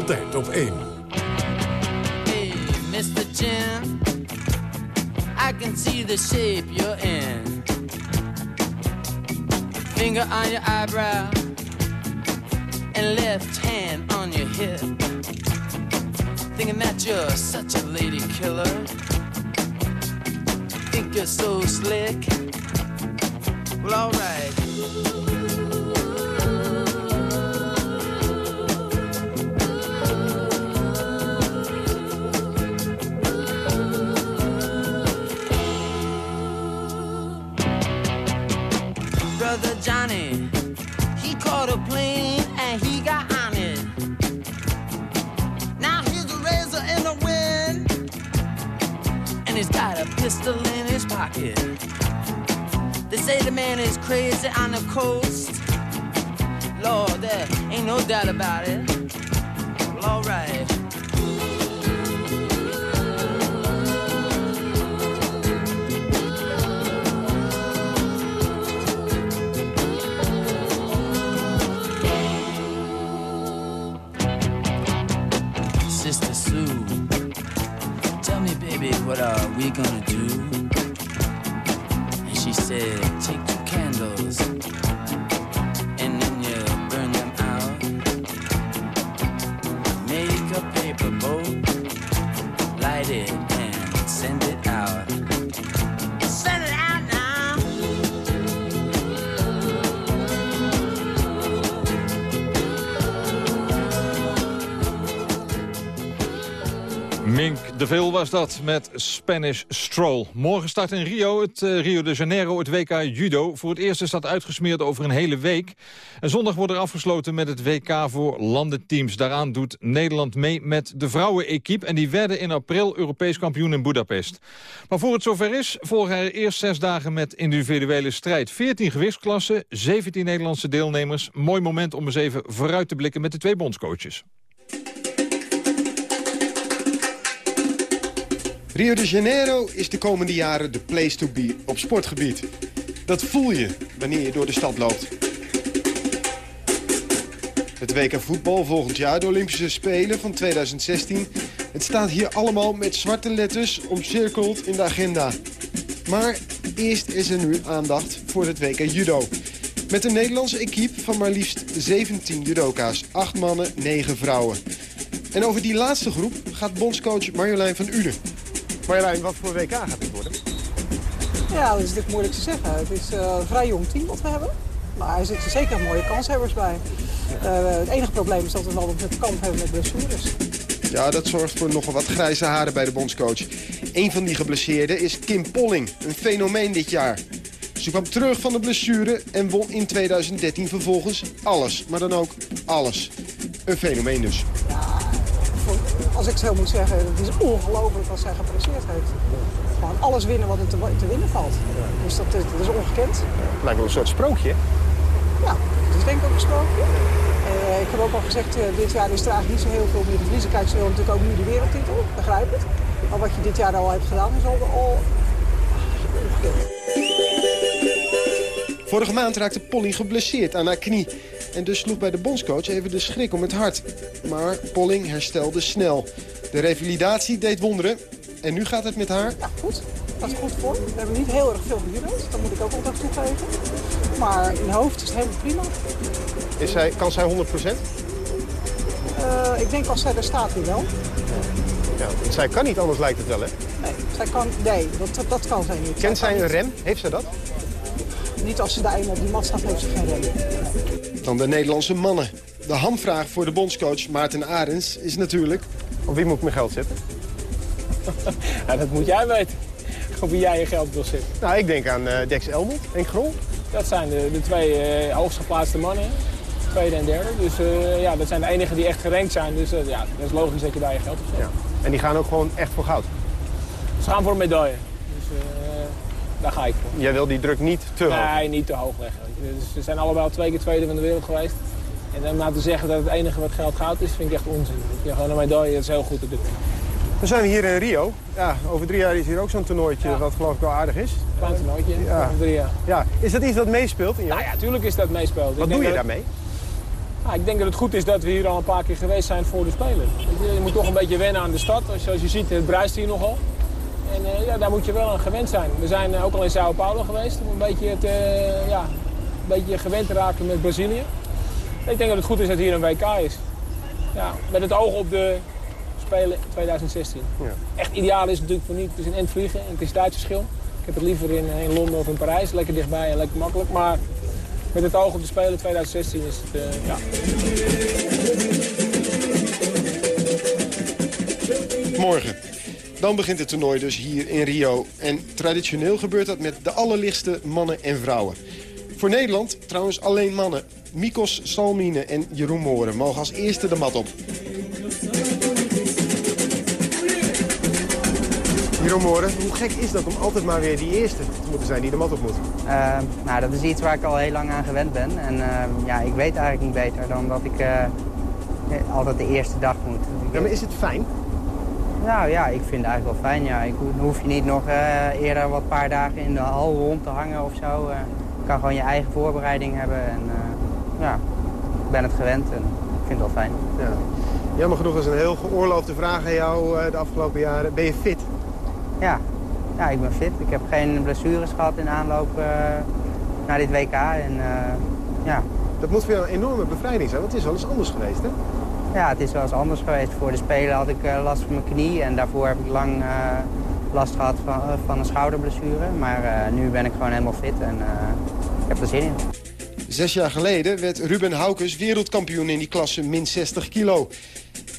Altijd op 1. Hey, Mr. Chin, I can see the shape you're in. Finger on your eyebrow and left hand on your hip. Thinking that you're such a lady killer. Think you're so slick. Well, alright. Say the man is crazy on the coast. Lord, there ain't no doubt about it. Veel was dat met Spanish Stroll. Morgen start in Rio, het eh, Rio de Janeiro, het WK Judo. Voor het eerst is dat uitgesmeerd over een hele week. En zondag wordt er afgesloten met het WK voor landenteams. Daaraan doet Nederland mee met de vrouwen-equipe. En die werden in april Europees kampioen in Budapest. Maar voor het zover is, volgen er eerst zes dagen met individuele strijd. 14 gewichtsklassen, 17 Nederlandse deelnemers. Mooi moment om eens even vooruit te blikken met de twee bondscoaches. Rio de Janeiro is de komende jaren de place to be op sportgebied. Dat voel je wanneer je door de stad loopt. Het WK voetbal volgend jaar, de Olympische Spelen van 2016... het staat hier allemaal met zwarte letters omcirkeld in de agenda. Maar eerst is er nu aandacht voor het WK judo. Met een Nederlandse equipe van maar liefst 17 judoka's. 8 mannen, 9 vrouwen. En over die laatste groep gaat bondscoach Marjolein van Uden. Marjolein, wat voor WK gaat dit worden? Ja, dat is natuurlijk moeilijk te zeggen. Het is eh, een vrij jong team wat we hebben. Maar er zitten zeker mooie kanshebbers bij. Eh, het enige probleem is dat we altijd met kamp hebben met blessures. Ja, dat zorgt voor nogal wat grijze haren bij de bondscoach. Een van die geblesseerden is Kim Polling, een fenomeen dit jaar. Ze kwam terug van de blessure en won in 2013 vervolgens alles. Maar dan ook alles. Een fenomeen dus. Als ik zo moet zeggen, het is ongelooflijk wat zij gepresteerd heeft. Gewoon alles winnen wat er te, te winnen valt. Dus dat, is- dat is ongekend. Lijkt wel een soort sprookje. Ja, dat is denk ik ook een sprookje. Eh, ik heb ook al gezegd, eh, dit jaar is er eigenlijk niet zo heel veel meer te verliezen. Kijk, ze wil natuurlijk ook nu de wereldtitel, begrijp het. Maar wat je dit jaar al hebt gedaan is al, al ongekend. Vorige maand raakte Polling geblesseerd aan haar knie. En dus sloeg bij de bondscoach even de schrik om het hart. Maar Polling herstelde snel. De revalidatie deed wonderen. En nu gaat het met haar... Ja, goed. Dat is goed voor. We hebben niet heel erg veel gejudo'd, dat moet ik ook altijd toegeven. Maar in hoofd is het helemaal prima. Is zij, kan zij 100% Eh, ik denk als zij er staat weer wel. Ja, want zij kan niet anders lijkt het wel, hè? Nee, zij kan, nee dat, dat kan zij niet. Kent zij een niet- rem? Heeft zij dat? Niet als ze daar eenmaal op die mat staat, heeft ze geen. Dan de Nederlandse mannen. De hamvraag voor de bondscoach Maarten Arends is natuurlijk... Op wie moet ik mijn geld zetten? Ja, dat moet jij weten. Op wie jij je geld wil zetten. Nou, ik denk aan eh, Dex Elmond en Grol. Dat zijn de, de twee eh hoogst geplaatste mannen. Tweede en derde. Dus eh, ja, dat zijn de enigen die echt gerankt zijn. Dus eh, ja, dat is logisch dat je daar je geld op zet. En die gaan ook gewoon echt voor goud. Ze gaan voor een medaille. Daar ga ik voor. Jij wil die druk niet te hoog? Nee, niet te hoog leggen. Dus ze zijn allebei al twee keer tweede van de wereld geweest. En dan maar te zeggen dat het enige wat geld goud is, vind ik echt onzin. Ja, gewoon een medaille, dat is heel goed dit moment. Dan zijn we hier in Rio. Ja, over drie jaar is hier ook zo'n toernooitje wat geloof ik wel aardig is. Klein toernooitje, Ja. over drie jaar. Ja. Is dat iets wat meespeelt in jou? Nou ja, tuurlijk is dat meespeelt. Wat Ik doe je dat- daarmee? Nou, ik denk dat het goed is dat we hier al een paar keer geweest zijn voor de Spelen. Je, je moet toch een beetje wennen aan de stad. Zoals je ziet, het bruist hier nogal. En uh, ja, daar moet je wel aan gewend zijn. We zijn uh, ook al in Sao Paulo geweest om een beetje, te, ja, een beetje gewend te raken met Brazilië. Ik denk dat het goed is dat hier een WK is. Ja, met het oog op de Spelen 2016. Ja. Echt ideaal is het natuurlijk voor niet. Het is een end vliegen en het is tijdsverschil. Ik heb het liever in, in Londen of in Parijs. Lekker dichtbij en lekker makkelijk. Maar met het oog op de Spelen 2016 is het, uh, ja. Morgen. Dan begint het toernooi dus hier in Rio. En traditioneel gebeurt dat met de allerlichtste mannen en vrouwen. Voor Nederland trouwens alleen mannen. Mikos Salmine en Jeroen Mooren mogen als eerste de mat op. Jeroen Mooren, hoe gek is dat om altijd maar weer die eerste te moeten zijn die de mat op moet? Uh, nou, dat is iets waar ik al heel lang aan gewend ben. En uh, ja, ik weet eigenlijk niet beter dan dat ik uh, altijd de eerste dag moet. Ja, maar is het fijn? Nou ja, ik vind het eigenlijk wel fijn. Ja. Ik, dan hoef je niet nog eerder wat paar dagen in de hal rond te hangen of zo. je kan gewoon je eigen voorbereiding hebben. En ja, ik ben het gewend en ik vind het wel fijn. Ja. Jammer genoeg is een heel geoorloofde vraag aan jou de afgelopen jaren. Ben je fit? Ja. ja, ik ben fit. Ik heb geen blessures gehad in aanloop naar dit WK. En, ja. Dat moet voor jou een enorme bevrijding zijn, want het is wel eens anders geweest, hè? Ja, het is wel eens anders geweest. Voor de Spelen had ik uh, last van mijn knie en daarvoor heb ik lang last gehad van, van een schouderblessure. Maar nu ben ik gewoon helemaal fit en ik heb er zin in. Zes jaar geleden werd Ruben Haukes wereldkampioen in die klasse min 60 kilo.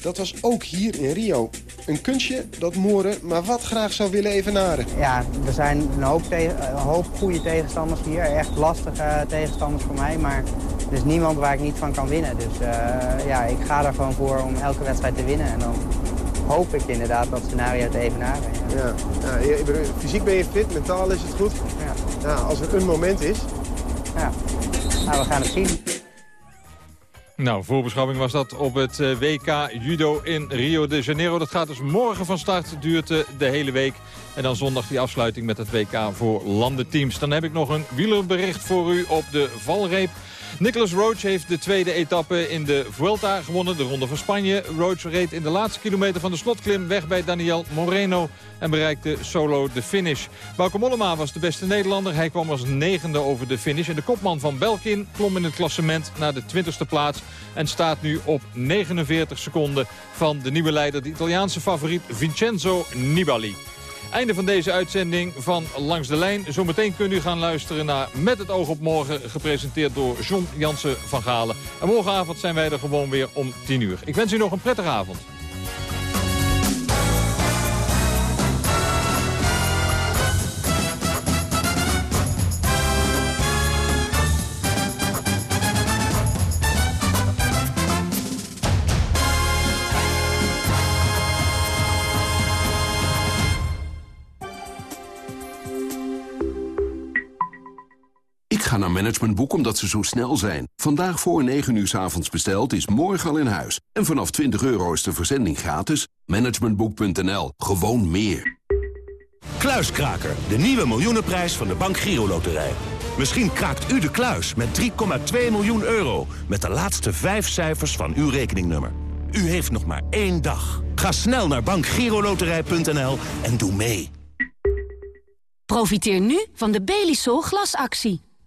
Dat was ook hier in Rio. Een kunstje dat Moren maar wat graag zou willen evenaren. Ja, er zijn een hoop, een hoop goede tegenstanders hier. Echt lastige tegenstanders voor mij. Maar er is niemand waar ik niet van kan winnen. Dus uh, ja, ik ga er gewoon voor om elke wedstrijd te winnen. En dan hoop ik inderdaad dat scenario te evenaren. Ja. Ja, ja fysiek ben je fit, mentaal is het goed. Ja. ja als er een moment is. Ja, nou, we gaan het zien. Nou, voorbeschouwing was dat op het WK Judo in Rio de Janeiro. Dat gaat dus morgen van start, duurt de hele week. En dan zondag die afsluiting met het WK voor landenteams. Dan heb ik nog een wielerbericht voor u op de valreep. Nicholas Roach heeft de tweede etappe in de Vuelta gewonnen, de Ronde van Spanje. Roach reed in de laatste kilometer van de slotklim weg bij Daniel Moreno en bereikte solo de finish. Bauke Mollema was de beste Nederlander. Hij kwam als negende over de finish. En de kopman van Belkin klom in het klassement naar de 20ste plaats. En staat nu op 49 seconden van de nieuwe leider, de Italiaanse favoriet Vincenzo Nibali. Einde van deze uitzending van Langs de Lijn. Zometeen kunt u gaan luisteren naar Met het oog op morgen... gepresenteerd door John Jansen van Galen. En morgenavond zijn wij er gewoon weer om 10 uur. Ik wens u nog een prettige avond. Managementboek omdat ze zo snel zijn. Vandaag voor 9 uur s avonds besteld is morgen al in huis. En vanaf 20 euro is de verzending gratis. Managementboek.nl. Gewoon meer. Kluiskraker, de nieuwe miljoenenprijs van de Bank Giro Loterij. Misschien kraakt u de kluis met 3,2 miljoen euro... met de laatste vijf cijfers van uw rekeningnummer. U heeft nog maar één dag. Ga snel naar bankgiroloterij.nl en doe mee. Profiteer nu van de Belisol glasactie.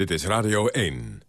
Dit is Radio 1.